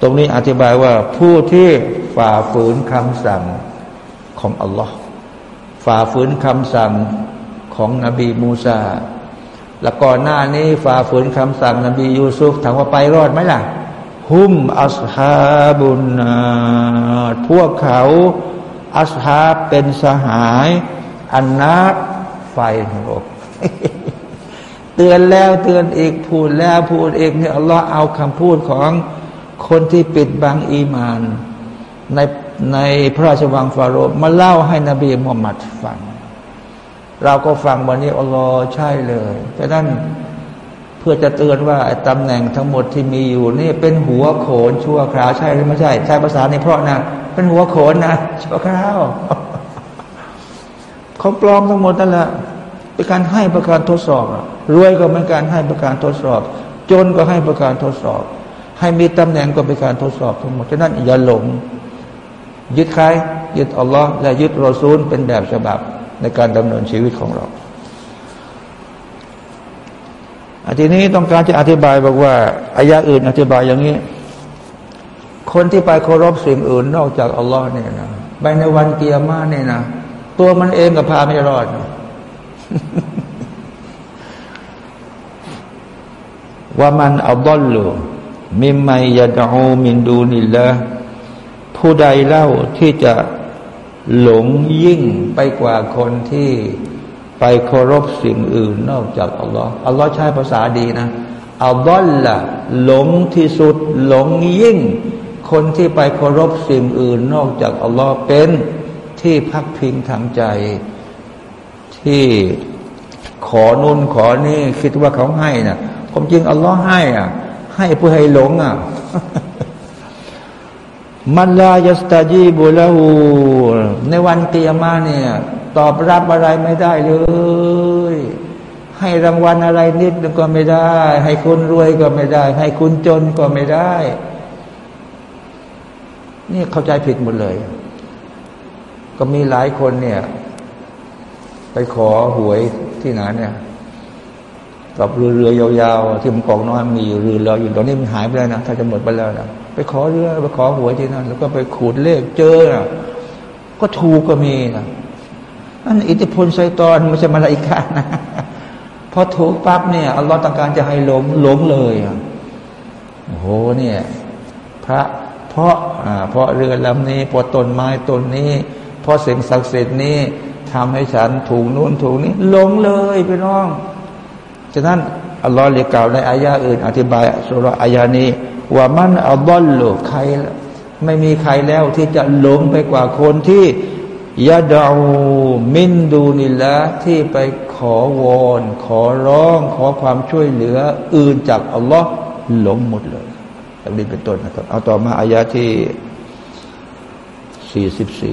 ตรงนี้อธิบายว่าผู้ที่ฝ่าฝืนคำสั่งของอัลลอฮ์ฝ่าฝืนคำสั่งของนบีมูซาแล้วก่อนหน้านี้ฝ่าฝืนคำสั่งนบียูซุฟถามว่าไปรอดไหมล่ะฮุมอัสฮาบุนพวกเขาอัสฮาเป็นสหาย อันนาไฟนรกเตือนแล้วเตือนอีกพูดแล้วพูดอีกเนี่ยอัลลอฮ์เอาคำพูดของ คนที่ปิดบังอีมานในในพระราชวังฟาโรห์มาเล่าให้นบีมุฮัมมัดฟัง เราก็ฟังวันนี้อัลลอฮ์ใช่เลยแต่นั้นเพื่อจะเตือนว่าตำแหน่งทั้งหมดที่มีอยู่นี่เป็นหัวโขนชั่วคราวใช่หรือไม่ใช่ ใช้ภาษาในเพราะนะ เป็นหัวโขนนะชั่วคราวของปลอมทั้งหมดนั่นแหละเป็นการให้ประการทดสอบรวยก็เป็นการให้ประการทดสอบ จนก็ให้ประการทดสอบ ให้มีตำแหน่งก็เป็นการทดสอบทั้งหมดฉะนั้นอย่าหลง ยึดใครยึดอัลลอฮ์และยึดรอซูลเป็นแบบฉบับในการดำเนินชีวิตของเราอทีนี้ต้องการจะอธิบายบอกว่าอายะอื่น อธิบายอย่างนี้ คนที่ไปเคารพสิ่งอื่นนอกจากอัลลอฮ์เนี่ยนะไปในวันเกียร์มาเนี่ยนะตัวมันเองก็พาไม่รอด ว่ามันอัลลอฮ์ลู มิมไมยาดูมินดูนิลละผู้ใดเล่าที่จะหลงยิ่งไปกว่าคนที่ไปเคารพสิ่งอื่นนอกจากอัลลอฮ์อัลลอฮ์ใช้ภาษาดีนะอัลลอฮ์ละหลงที่สุดหลงยิ่ง คนที่ไปเคารพสิ่งอื่นนอกจากอัลลอฮ์เป็นที่พักพิงทางใจ ที่ขอนุนขอนี่คิดว่าเขาให้นะ่ะผมจริงอัลลอฮ์ให้อะ ให้เพื่อให้หลงอะมันลายสตาจีบุลาหูในวันเตียมาเนี่ย ตอบรับอะไรไม่ได้เลย ให้รางวัลอะไรนิดก็ไม่ได้ ให้คุณรวยก็ไม่ได้ ให้คุณจนก็ไม่ได้ นี่เข้าใจผิดหมดเลย ก็มีหลายคนเนี่ย ไปขอหวยที่ไหนเนี่ย กับเรือเรือยาวๆที่มันกองน้อยมีอยู่เรือเราอยู่ตอนนี้มันหายไปแล้วนะถ้าจะหมดไปแล้วนะไปขอเรือไปขอหวยที่นั่นแล้วก็ไปขูดเลขเจอนะก็ถูกก็มีนะนั่นอิทธิพลไซตอนไม่ใช่มาลาอิกานะพอถูกปั๊บเนี่ยอัลลอฮ์ต้องการจะให้หลงหลงเลยโอ้โหเนี่ยพระเพราะเพราะเรือลำนี้เพราะต้นไม้ต้นนี้ เพราะสิ่งศักดิ์สิทธิ์นี้ทำให้ฉันถูกนู้นถูกนี้หลงเลยพี่น้อง ฉะนั้นอัลลอฮ์เรียกล่าวในอายะอื่น อธิบายสุรอายานี้ว่ามันอัลลอฮ์ลูใครไม่มีใครแล้วที่จะหลงไปกว่าคนที่ยาดามินดูนิละที่ไปขอวอน ขอร้อง ขอความช่วยเหลือ อื่นจากอัลลอฮ์หลงหมดเลยอย่างนี้เป็นต้นนะครับ เอาต่อมาอายะที่สี่สิ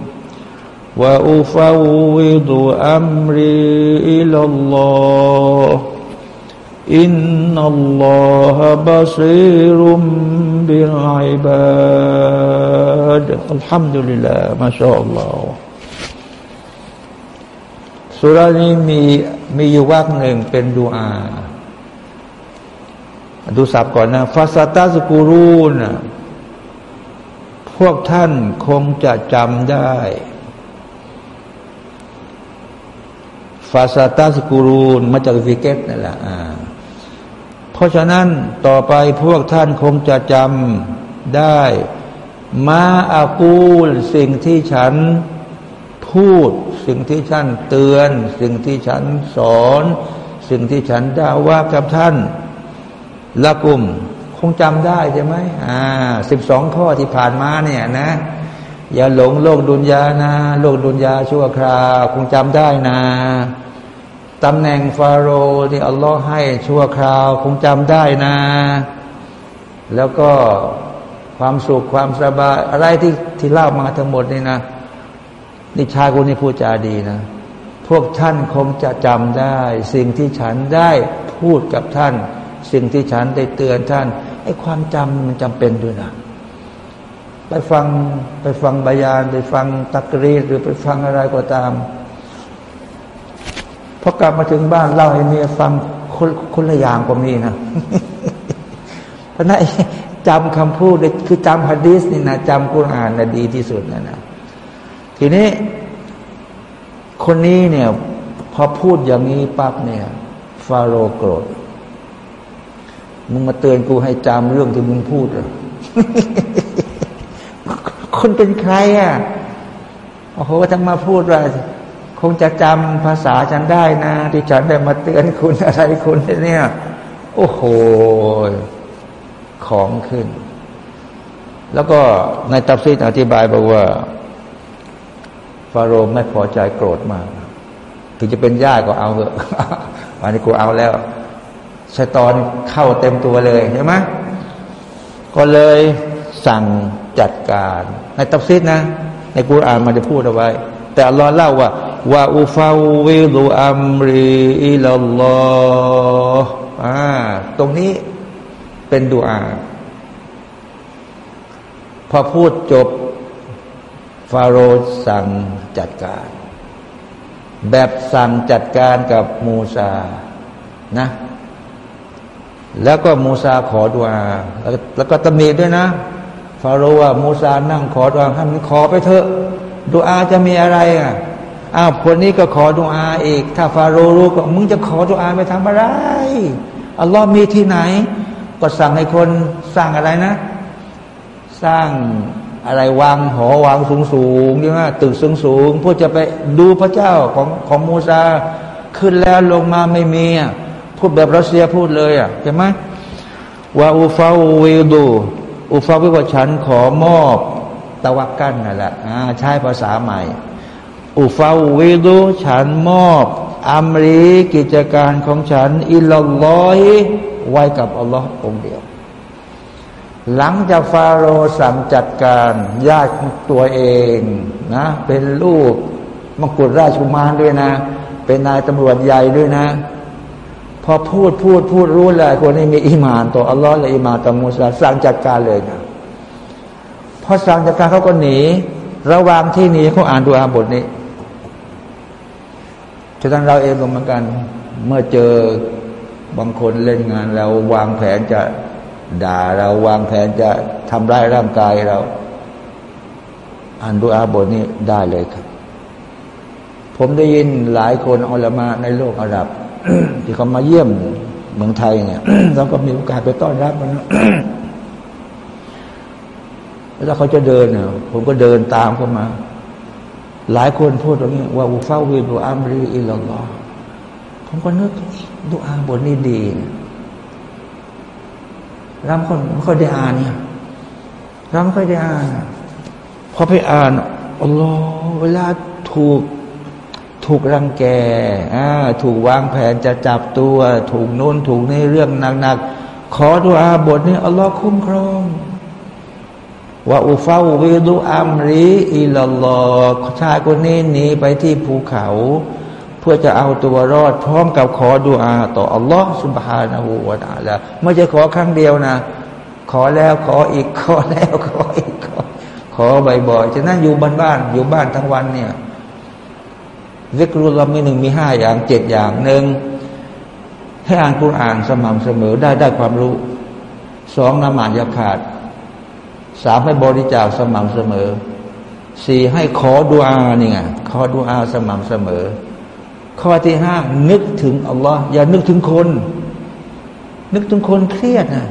وأفوض أمري إلى الله إن الله بصير بالعباد الحمد لله ما شاء الله สุรานี้มีมีอยู่วักหนึ่งเป็นดูอา ดูสับก่อนนะฟาสตาสกูรูนพวกท่านคงจะจำได้ ฟาซาตัสกูรูนมาจากวิเก็ตนั่นแหละเพราะฉะนั้นต่อไปพวกท่านคงจะจำได้ มาอากูล สิ่งที่ฉันพูด สิ่งที่ฉันเตือน สิ่งที่ฉันสอน สิ่งที่ฉันด่าว่ากับท่านละกุม คงจำได้ใช่ไหมอ่าสิบสองข้อที่ผ่านมาเนี่ยนะ อย่าหลงโลกดุนยานะ โลกดุนยาชั่วคราวคงจำได้นะตำแหน่งฟาโรห์ที่อัลลอฮ์ให้ชั่วคราวคงจำได้นะ แล้วก็ความสุขความสบายอะไรที่ที่เล่ามาทั้งหมดนี่นะนี่ชายคนนี้พูดจาดีนะ พวกท่านคงจะจำได้ สิ่งที่ฉันได้พูดกับท่าน สิ่งที่ฉันได้เตือนท่านไอ้ความจำมันจำเป็นด้วยนะ ไปฟังไปฟังบายาน ไปฟังตักรีหรือไปฟังอะไรก็ตามพอกลับมาถึงบ้านเล่าให้เมียฟังคนคนละอย่างก็มีนะเพราะนั้นจำคำพูดคือจำฮะดีสนี่นะจำกุรอานนะดีที่สุดนะนะทีนี้ คนนี้เนี่ย พอพูดอย่างนี้ปั๊บเนี่ย ฟาโรโกรธมึงมาเตือนกูให้จำเรื่องที่มึงพูดเหรอ คนเป็นใครอะโอ้โหทั้งมาพูดว่าคงจะจำภาษาฉันได้นะที่ฉันได้มาเตือนคุณอะไรคุณเนี่ย โอ้โห ของขึ้น แล้วก็ในตัฟซีรอธิบายบอกว่า ฟาโรห์ไม่พอใจโกรธมาก ถึงจะเป็นญาติก็เอาเถอะอันนี้กูเอาแล้วชัยตอนเข้าเต็มตัวเลยใช่ไหมก็เลยสั่ง จัดการ ในตัฟซีรนะ ในกุรอานมันจะพูดเอาไว้ แต่อัลลอฮ์เล่าว่า وأفوضวิลุอัมรีอิลลอฮ์อ่าตรงนี้เป็นดูอาพอพูดจบฟาโรห์สั่งจัดการ แบบสั่งจัดการกับมูซานะ แล้วก็มูซาขอดุอาแล้วก็ตำหนิด้วยนะ ฟาโรห์ว่ามูซานั่งขอดุอาให้มันขอไปเถอะดุอาจะมีอะไรอะอ้าวคนนี้ก็ขอดุอาอีก ถ้าฟาโรห์รู้ก็มึงจะขอดุอาไปทำอะไรอัลลอฮ์มีที่ไหน ก็สั่งให้คนสร้างอะไรนะ สร้างอะไรวางหอวางสูงสูงใช่ไหมตึกสูงสูงเพื่อจะไปดูพระเจ้าของของมูซาขึ้นแล้วลงมาไม่มีอะพูดแบบรัสเซียพูดเลยอะใช่ไหมว่าอูฟาวิดู อูฟาวิว่าฉันขอมอบตะวักกันนั่นแหละใช้ภาษาใหม่อูฟาวิดูฉันมอบอัมรีกิจการของฉัน อิลลอฮิไว้กับอัลลอฮ์องเดียว หลังจากฟาโรห์สั่งจัดการญาติตัวเองนะเป็นลูกมกุฎราชกุมารด้วยนะ เป็นนายตำรวจใหญ่ด้วยนะ พอพูดพูดพูดรู้เลยคนนี้มีอิมานต่ออัลลอฮ์และอิมานต่อมูซาสั่งจัดการเลยนะพอสั่งจัดการเขาก็หนี ระหว่างที่หนีเขาอ่านดูอาบทนี้ฉะนั้นเราเองก็เหมือนกัน เมื่อเจอบางคนเล่นงานเราวางแผนจะด่าเราวางแผนจะทำร้ายร่างกายเรา อ่านดูอาบทนี้ได้เลยครับ ผมได้ยินหลายคนอัลมาในโลกอาหรับ ที่เขามาเยี่ยมเมืองไทยเนี่ยเราก็มีโอกาสไปต้อนรับมันแล้วเขาจะเดินเนี่ยผมก็เดินตามเขามา หลายคนพูดตรงนี้ ว่าอุฟาวิดูอัมรีอิลลอผมก็นึกดูอาบทนี้ดีเราคนไม่ค่อยได้อ่านเนี่ยเราไม่ค่อยได้อ่านพอไปอ่านอัลลอฮ์เวลาถูก ถูกรังแกถูกวางแผนจะจับตัว ถูกโน้นถูกในเรื่องหนักๆ ขอดูอาบทนี้อัลลอฮ์คุ้มครองว่าอุฟาวิดุอัมรีอิลลอชายคนนี้หนีไปที่ภูเขา เพื่อจะเอาตัวรอด พร้อมกับขอดุอา ต่ออัลลอฮ์สุบฮานาหูวาตาละไม่ใช่ขอครั้งเดียวนะ ขอแล้วขออีกขอแล้วขออีกขอขอบ่อยๆฉะนั้นอยู่บ้านบ้านอยู่บ้านทั้งวันเนี่ย ซิกรุลลอมีหนึ่งมีห้าอย่างเจ็ดอย่างหนึ่งให้อ่านคุรอ่านสม่ำเสมอได้ได้ความรู้สองนมาดยาขาดสามให้บริจาคสม่ำเสมอสี่ให้ขอดุอาเนี่ยขอดุอาสม่ำเสมอ ข้อที่ห้านึกถึงอัลลอฮ์อย่านึกถึงคน นึกถึงคนเครียดนะ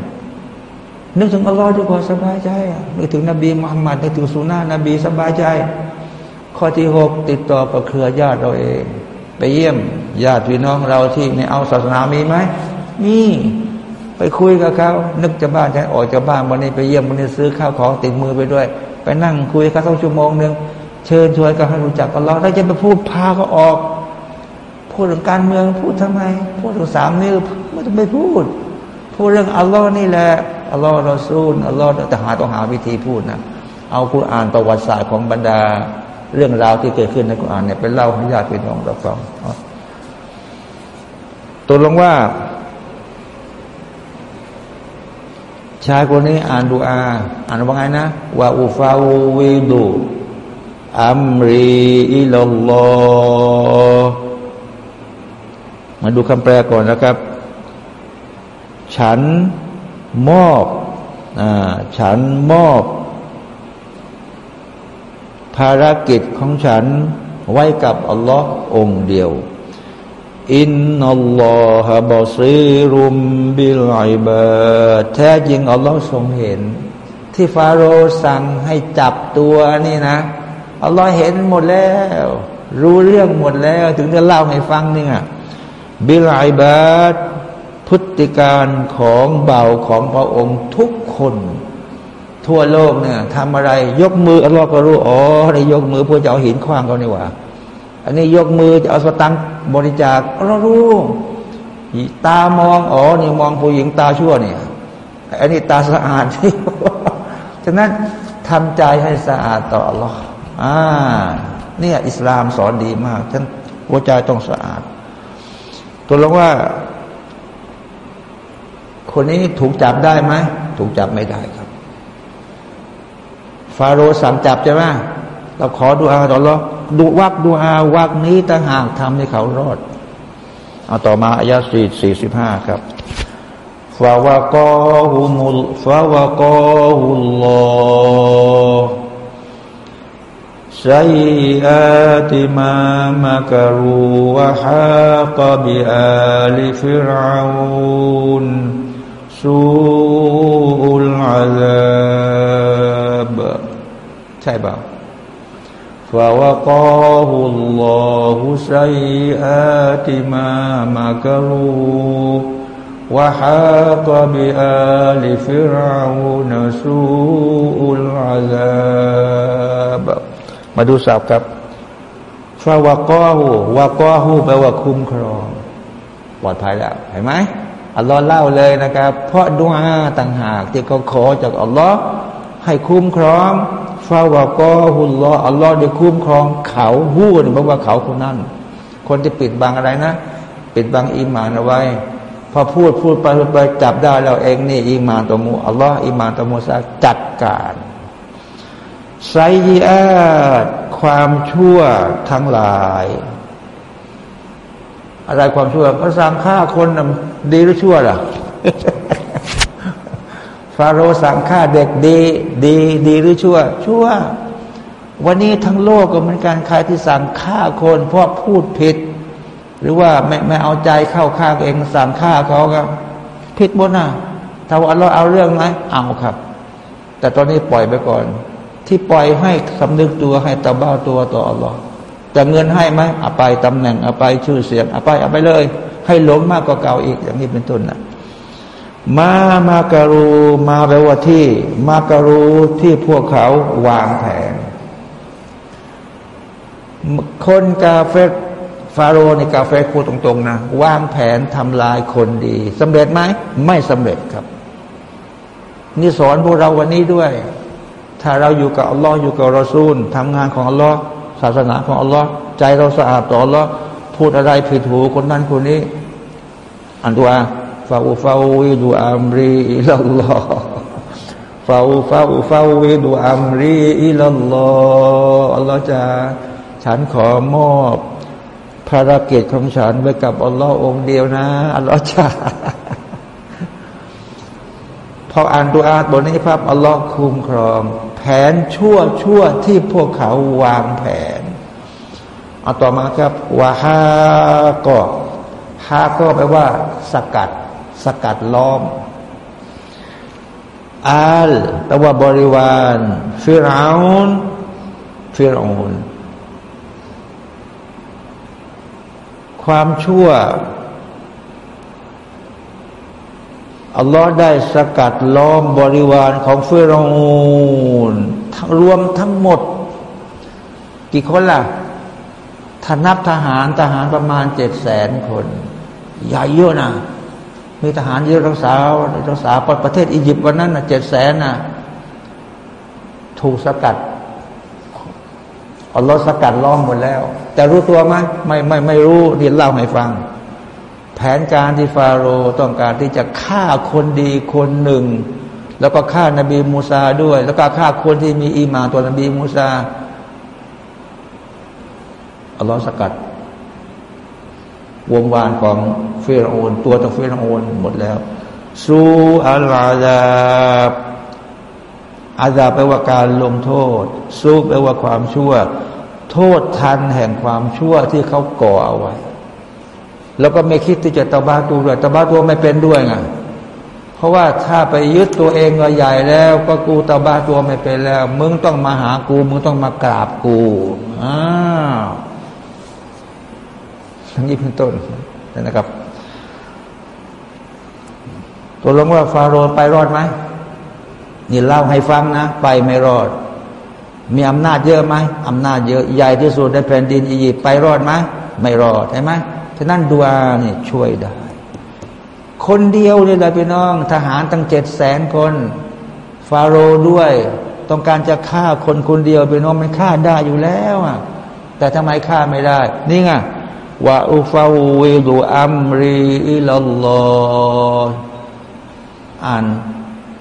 นึกถึงอัลลอฮ์ดีกว่าสบายใจนึกถึงนบีมุฮัมมัดนึกถึงสุนานะนบีสบายใจ ข้อที่หกติดต่อกับเครือญาติเราเอง ไปเยี่ยมญาติพี่น้องเราที่ในเอาศาสนามีไหมมีไปคุยกับเขานึกจะบ้านจะออกจากบ้านวันนี้ไปเยี่ยมวันนี้ซื้อข้าวของติดมือไปด้วย ไปนั่งคุยกันสักชั่วโมงหนึ่งเชิญชวนกันให้รู้จักกันเราได้จะไปพูดพาเขาออก พูดเรื่องการเมืองพูดทำไม พูดถึงสามนิ้วไม่ต้องไปพูด พูดเรื่องอัลลอฮ์นี่แหละอัลลอฮ์เรอซูลอัลลอฮ์แต่หาต้องหาวิธีพูดนะเอาคุรอ่านประวัติศาสตร์ของบรรดา เรื่องราวที่เกิดขึ้นในคุรอ่านเนี่ยเป็นเล่าให้ญาติพี่น้องเราฟังตัวลงว่า ชายคนนี้อ่านดูอาอ่านว่าไงนะว่าอุฟาวิดูอัมรีอิลลอมาดูคำแปลก่อนนะครับ ฉันมอบอฉันมอบ ภารกิจของฉันไว้กับอัลลอฮ์องเดียว อินนัลลอฮะบอซีรุมบิลไอบาแท้จริงอัลลอฮ์ทรงเห็น ที่ฟาโรห์สั่งให้จับตัวนี่นะอัลลอฮ์เห็นหมดแล้ว รู้เรื่องหมดแล้ว ถึงจะเล่าให้ฟังนี่ไงบิลไอบาดพฤติการของเบาของพระองค์ทุกคน ทั่วโลกเนี่ยทำอะไร ยกมืออัลลอฮ์ก็รู้อ๋อในยกมือเพื่อจะเอาหินคว้างเขานี่หว่า อันนี้ยกมือจะเอาสตังค์บริจาคเรารู้ตามองอ๋อนี่มองผู้หญิงตาชั่วเนี่ยอันนี้ตาสะอาดที่ฉะนั้นทำใจให้สะอาดต่อ Allah อ่าเนี่ยอิสลามสอนดีมากฉันหัวใจต้องสะอาดตัวลงว่า คนนี้ถูกจับได้ไหมถูกจับไม่ได้ครับ ฟาโรสั่งจับใช่ไหมเราขอดูอาต่อราดูวักดูอาวักนี้ต่างหากทำให้เขารอดเอาต่อมาอายาสี่สี่สิบห้าครับฟาวะกอฮุมุลฟาวะกอฮุลลอชัยอาติมามักรูวะฮากบิอาลิฟิราอุนสูอุลอาซา ใช่เปล่าฟาวะกอฮุลลอฮุชัยอาติมามากรูวะฮากบิอาลิฟิราอูนสูอุลอาซาบมาดูสับครับฟาวะกอฮูวะกอฮูแปลว่าคุ้มครองปลอดภัยแล้วเห็นไหมอัลลอฮ์เล่าเลยนะครับ เพราะดวงต่างหากที่เขาขอจากอัลลอฮ์ให้คุ้มครอง ฟาวากอฮุลลออัลลอฮ์ได้คุ้มครองเขาหู้เพราะว่าเขาคนนั้น คนที่ปิดบังอะไรนะ ปิดบังอีมานเอาไว้ พอพูดพูดไปไปจับได้แล้วเองนี่อีมานตัวมูอัลลอฮ์อีมานตัวมูซาจัดการไซยีอาตความชั่วทั้งหลาย อะไรความชั่วก็สั่งฆ่าคนดีหรือชั่วล่ะาโรสั่งฆ่าเด็กดี ดีดีหรือชั่ว ชั่ว วันนี้ทั้งโลกก็เหมือนกันใครที่สั่งฆ่าคนเพราะพูดผิด หรือว่าไม่ไม่เอาใจเข้าข้างเองสั่งฆ่าเขาครับผิดหมดนะถ้าว่าเราเอาเรื่องไหมเอาครับ แต่ตอนนี้ปล่อยไปก่อน ที่ปล่อยให้สำนึกตัวให้ตะบ้าตัวต่ออัลลอฮ์จะเงินให้ไหมเอาไปตำแหน่งเอาไปชื่อเสียงเอาไปเอาไปเลย ให้หลงมากกว่าเก่าอีกอย่างนี้เป็นต้นนะ มามากรูมาแปลว่าที่ มาการูที่พวกเขาวางแผน คนกาเฟตฟาโรในกาเฟตพูดตรงๆนะวางแผนทำลายคนดีสำเร็จไหมไม่สำเร็จครับ นี่สอนพวกเราวันนี้ด้วย ถ้าเราอยู่กับอัลลอฮ์อยู่กับรอซูลทำงานของอัลลอฮ์ศาสนาของอัลลอฮ์ใจเราสะอาดต่ออัลลอฮ์พูดอะไรผิดหูคนนั้นคนนี้ อันตัว أفوض أمري إلى الله أفوض أمري إلى الله อัลลอฮ์จะฉันขอมอบภารกิจของฉันไว้กับอัลลอฮ์องเดียวนะอัลลอฮ์จะพออ่านดูอาบทนี้ครับอัลลอฮ์คุ้มครอง แผนชั่วชั่วที่พวกเขาวางแผนเอาต่อมาครับวาฮาก็ฮาก็แปลว่า สกัด สกัดล้อม อาลแปลว่าบริวารฟิราอุนฟิราอุนความชั่วอัลลอฮ์ได้สกัดล้อมบริวารของฟิรอูนรวมทั้งหมด กี่คนล่ะถ้านับทหารทหารประมาณเจ็ดแสนคน ใหญ่เยอะนะ มีทหารเยอะรักษารักษาประเทศอียิปต์วันนั้นนะเจ็ดแสนนะถูกสกัดอัลลอฮ์สกัดล้อมหมดแล้ว แต่รู้ตัวไหมไม่ไม่ไม่รู้เรียนเล่าให้ฟัง แผนการที่ฟาโรห์ต้องการที่จะฆ่าคนดีคนหนึ่ง แล้วก็ฆ่านบีมูซาด้วย แล้วก็ฆ่าคนที่มีอีมาตัวนบีมูซาอัลลอฮฺสกัด วงวานของเฟรโอนตัวตัวเฟรโอนหมดแล้วซูอัลอาดาบอาดาแปลว่าการลงโทษซูแปลว่าความชั่ว โทษทันแห่งความชั่วที่เขาก่อเอาไว้ แล้วก็ไม่คิดที่จะตบาตัวด้วยตบาตัวไม่เป็นด้วยไงเพราะว่าถ้าไปยึดตัวเองว่าใหญ่แล้ว ก็กูตบาตัวไม่เป็นแล้ว มึงต้องมาหากู มึงต้องมากราบกูอ้าว ทั้งนี้เป็นต้นนะครับตัวลงว่าฟาโรห์ไปรอดไหมนี่เล่าให้ฟังนะ ไปไม่รอด มีอำนาจเยอะไหมอำนาจเยอะใหญ่ที่สุดในแผ่นดินอียิปต์ไปรอดไหมไม่รอดใช่ไหมฉะนั้นดูอาเนี่ยช่วยได้ คนเดียวเลยละพี่น้อง ทหารตั้งเจ็ดแสนคน ฟาโรห์ด้วย ต้องการจะฆ่าคนคนเดียวพี่น้องมันฆ่าได้อยู่แล้วอะแต่ทำไมฆ่าไม่ได้ นี่ไง ว่าอุฟาวิดูอัมรีอิลลออ่าน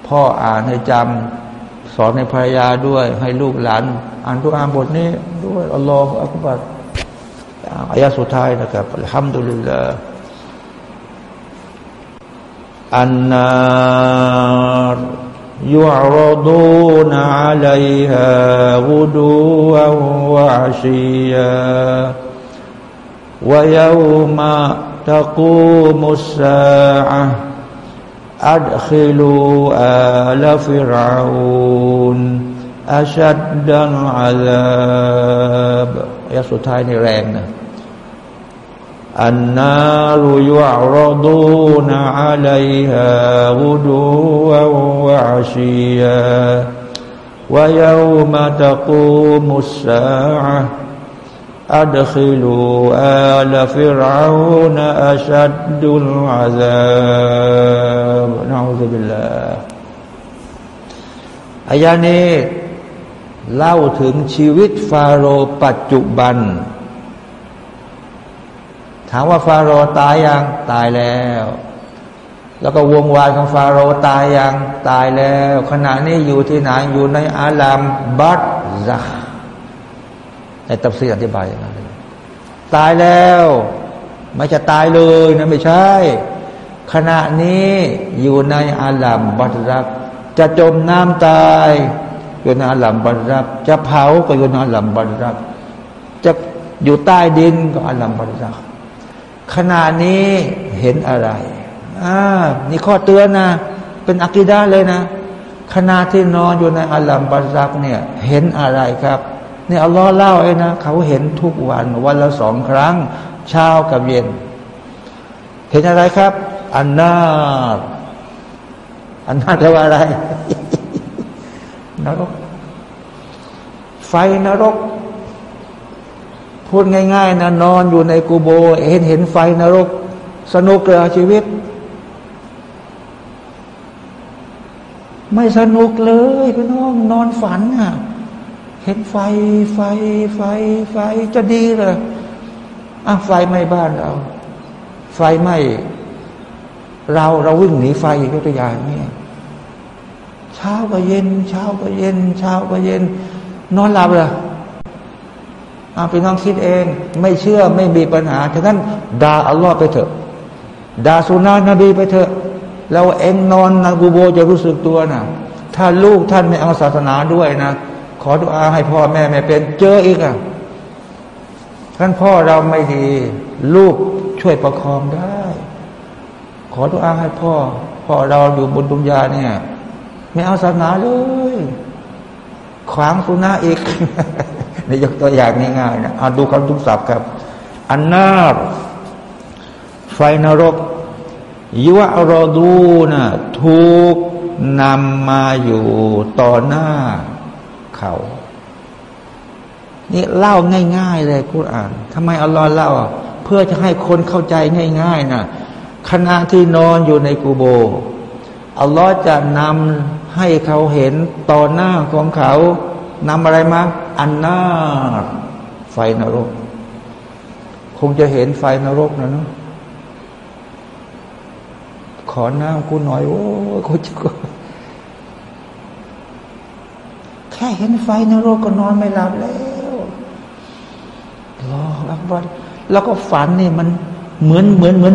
พ่ออ่านให้จำสอนในภรรยาด้วย ให้ลูกหลานอ่านทุกอ่านบทนี้ด้วยอัลลอฮฺอักบัดอายะสุดท้ายนะครับอัลฮัมดุลิลลาอันนารยุรดูนอาลัยฮาวุดูวะอาชี ويوم تقوم الساعة أدخلوا آل فرعون أشد العذاب يا สุดท้ายนี่แรงนะ النار يعرضون عليها غدوا وعشيا ويوم تقوم อัดคิลูอาลฟิราอูนอัชัดดุลอาซาบนะอุบิลลาอายานี้เล่าถึงชีวิตฟาโรห์ปัจจุบัน ถามว่าฟาโรห์ตายยังตายแล้ว แล้วก็วงวายของฟาโรห์ตายยังตายแล้ว ขณะนี้อยู่ที่ไหนอยู่ในอาลามบัตซั ในตัฟซีอธิบายอย่างนั้นตายแล้วไม่จะตายเลยนะไม่ใช่ ขณะนี้อยู่ในอาลามบัตรัก จะจมน้ำตายอยู่ในอาลามบัตรัก จะเผาก็อยู่ในอาลามบัตรัก จะอยู่ใต้ดินก็อาลามบัตรัก ขณะนี้เห็นอะไรอ่านี่ข้อเตือนนะ เป็นอักิดาเลยนะขณะที่นอนอยู่ในอัลลัมบาซักเนี่ย เห็นอะไรครับ นี่อัลลอฮ์เล่าเองนะเขาเห็นทุกวันวันละสองครั้ง เช้ากับเย็น เห็นอะไรครับ อันนาอันนาแปลว่าอะไรนรก ไฟนรก พูดง่าย ๆนะนอนอยู่ในกูโบ เห็นเห็นไฟนรก สนุกเลยชีวิต ไม่สนุกเลยพี่น้องนอนฝันอะ เห็นไฟไฟไฟไฟจะดีเลยอะไฟไหม้บ้านเรา ไฟไหม้เราเราวิ่งหนีไฟยกตัวอย่างนี่ยเช้าก็เย็น เช้าก็เย็น เช้าก็เย็น นอนหลับเลยเอาไปน้องคิดเอง ไม่เชื่อไม่มีปัญหาฉะนั้นด่าอัลลอฮ์ไปเถอะด่าสุนานะบีไปเถอะแล้วเองนอนนาบูโบจะรู้สึกตัวนะถ้าลูกท่านไม่เอาศาสนาด้วยนะ ขอดุอาให้พ่อแม่ไม่เป็นเจออีกอะท่านพ่อเราไม่ดี ลูกช่วยประคองได้ ขอดุอาให้พ่อ พ่อเราอยู่บนดุนยาเนี่ย ไม่เอาศาสนาเลยขวางสุนาอีกนยกตัวอย่างง่ายๆนะเอาดูคำทุกศัพท์ครับ อันนาบไฟนรกยุวรอดูนะถูกนำมาอยู่ต่อหน้า เขานี่เล่าง่าย ๆ เลยกุรอานทำไมอัลลอฮ์เล่า เพื่อจะให้คนเข้าใจง่าย ๆนะขณะที่นอนอยู่ในกูโบอัลลอฮ์จะนำให้เขาเห็นต่อหน้าของเขานำอะไรมาอันนาไฟนรก คงจะเห็นไฟนรกนะเนาะขอน้ำกูหน่อยโอ้กูจะแค่เห็นไฟนรกก็นอนไม่หลับแล้วรออักบัดแล้วก็ฝันนี่มันเหมือนเหมือนเหมือน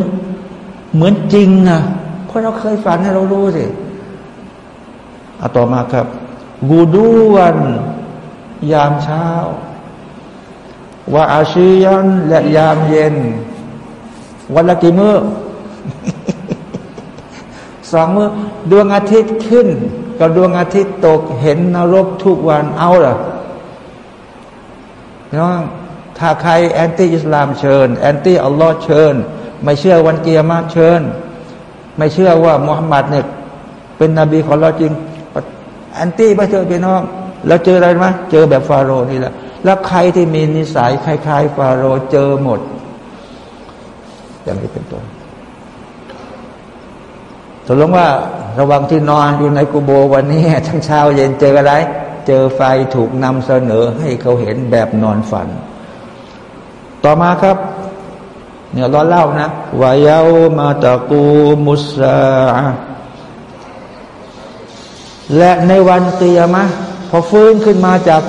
เหมือนจริงนะเพราะเราเคยฝันให้เรารู้สิเอาต่อมาครับกูดูวันยามเช้าว่าอาชียันและยามเย็น วันละกี่มือ้อสองมือ้อดวงอาทิตย์ขึ้น กับดวงอาทิตย์ตกเห็นนรกทุกวันเอาเหรอน้องถ้าใครแอนตี้อิสลามเชิญ แอนตี้อัลลอฮ์เชิญ ไม่เชื่อวันกียามะฮ์เชิญ ไม่เชื่อว่ามุฮัมมัดเนี่ยเป็นนบีของเราจริงแอนตี้ไม่เจอพี่น้องแล้วเจออะไรไหมเจอแบบฟาโรห์นี่แหละ แล้วใครที่มีนิสัยคล้ายๆ ฟาโรห์เจอหมด อย่างนี้เป็นต้นตกลงว่า ระวังที่นอนอยู่ในกุโบร์วันนี้ทั้งเช้าเย็นเจออะไร เจอไฟถูกนำเสนอให้เขาเห็นแบบนอนฝัน ต่อมาครับเนี่ยเราเล่านะวายามาตะกูมุสาและในวันเตียมะพอฟื้นขึ้นมาจาก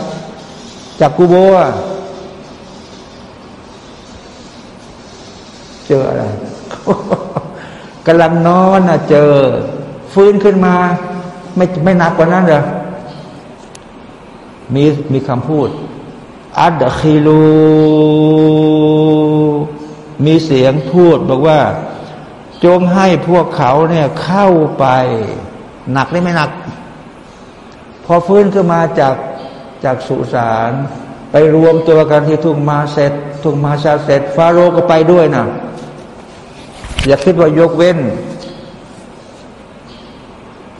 จากกูโบะเจออะไรกำลังนอนนะเจอ ฟื้นขึ้นมา ไม่ไม่นักกว่านั้นเหรอมีมีคำพูด อัดคิลู มีเสียงพูดบอกว่า จงให้พวกเขาเนี่ยเข้าไป หนักได้ไม่หนัก พอฟื้นขึ้นมาจากจากสุสานไปรวมตัวกันที่ทุ่งมาเสร็จ ทุ่งมาชาเสร็จ ฟาโรก็ไปด้วยนะอย่าคิดว่ายกเว้น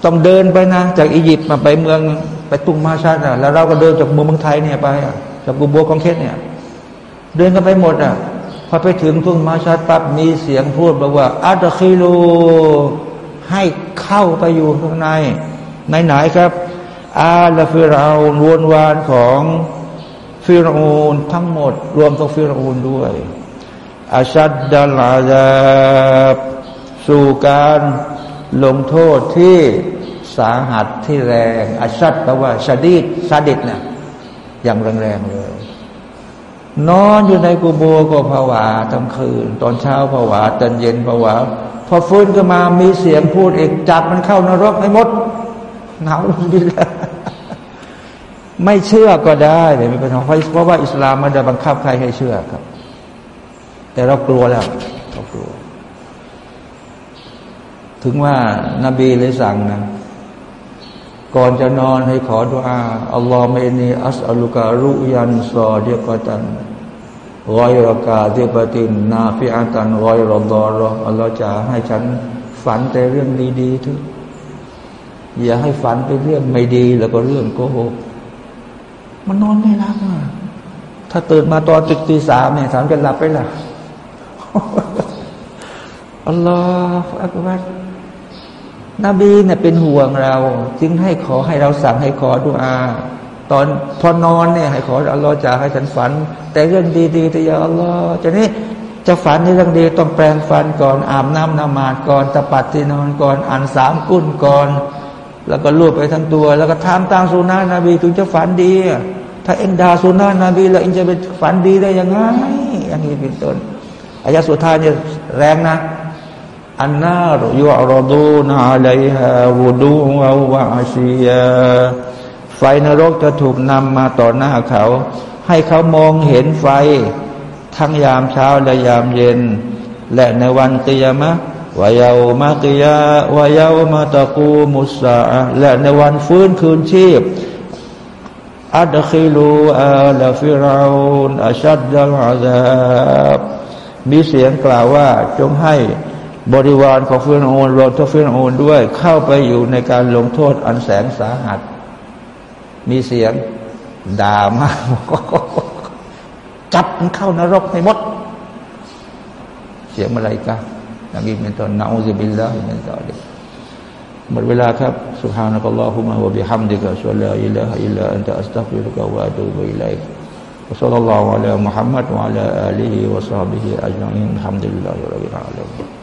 ต้องเดินไปนะ จากอียิปต์มาไปเมืองไปตุ้งมาชาติแล้วเราก็เดินจากเมืองเมืองไทยเนี่ยไปจากกุโบของเคสเนี่ย เดินกันไปหมดอะพอไปถึงทุ่งมาชาติปั๊บมีเสียงพูดบอกว่าอัตคิลูให้เข้าไปอยู่ข้างในในไหนครับ อาลฟิราวนวนวานของฟิรูนทั้งหมด รวมตัวฟิรูนด้วยอาชัดดัลอาซาบสู่การ ลงโทษที่สาหัสที่แรงอาชัดแปลว่าชาดีดซาดิดเนี่ยอย่างแรงๆเลย นอนอยู่ในกูโบก็ผวาทั้งคืน ตอนเช้าผวาตอนเย็นผวาพอฟื้นขึ้นมามีเสียงพูดอีกจับมันเข้านรกให้หมดหนาวบิลไม่เชื่อก็ได้แต่ไม่เป็นไรเพราะว่าอิสลามมันจะบังคับใครให้เชื่อครับ แต่เรากลัวแล้ว ถึงว่านาบีเลยสั่งนะก่อนจะนอนให้ขอดุอาอัลลอฮ์เมนีอัสอัลุการุยันซอเดียกตันรอยรากาเดียบติน นาฟิอาตันรอยรอดอรออัลลอฮ์จะให้ฉันฝันแต่เรื่องดีๆทุกอย่าให้ฝันเป็นเรื่องไม่ดีแล้วก็เรื่องโกหกมันนอนไม่หลับอะถ้าตื่นมาตอนตึกตีสามเนี่ยสามจะหลับไปล่ะอัลลอฮฺอักบัร นบีเนี่ยเป็นห่วงเรา จึงให้ขอให้เราสั่งให้ขอดุอา ตอนพอนอนเนี่ยให้ขออัลลอฮฺจะให้ฉันฝัน แต่เรื่องดีๆที่ยาอัลลอฮฺจะนี้จะฝันในเรื่องดีต้องแปลงฟันก่อนอาบน้ำนมาดก่อนตะปัดที่นอนก่อนอ่านสามกุ้นก่อน แล้วก็ลูบไปทั้งตัว แล้วก็ทำตามสุนานะนบีถึงจะฝันดี ถ้าเอ็งดาสุนานะนบีแล้วเอ็งจะเป็นฝันดีได้ยังไงอย่างนี้เป็นต้นอายะสุดท้ายเนี่ยแรงนะ อันนารยุอรดูนอาลัยฮาวูดูวาวะอาชียาไฟนรกจะถูกนำมาต่อหน้าเขา ให้เขามองเห็นไฟ ทั้งยามเช้าและยามเย็น และในวันกิยามะวายาวมากิยาวายาวมาตะกูมุสาและในวันฟื้นคืนชีพอัดคิลูอาลาฟิราอนอัชัดดัลอาซาบมีเสียงกล่าวว่าจงให้ บริวารของฟิรโอนรวมทั้งฟิรโอนด้วย เข้าไปอยู่ในการลงโทษอันแสนสาหัส มีเสียงด่ามากจับมันเข้านรกให้หมด เสียงอะไรกันนบีเป็นต้นนาอูซิบิลลาฮิมินตอลิหมดเวลาครับ سبحانك اللهم وبحمدك أشهد أن لا إله إلا أنت أستغفرك وأتوب إليك وصلى الله على محمد وعلى آله وصحبه أجمعين الحمد لله رب العالمين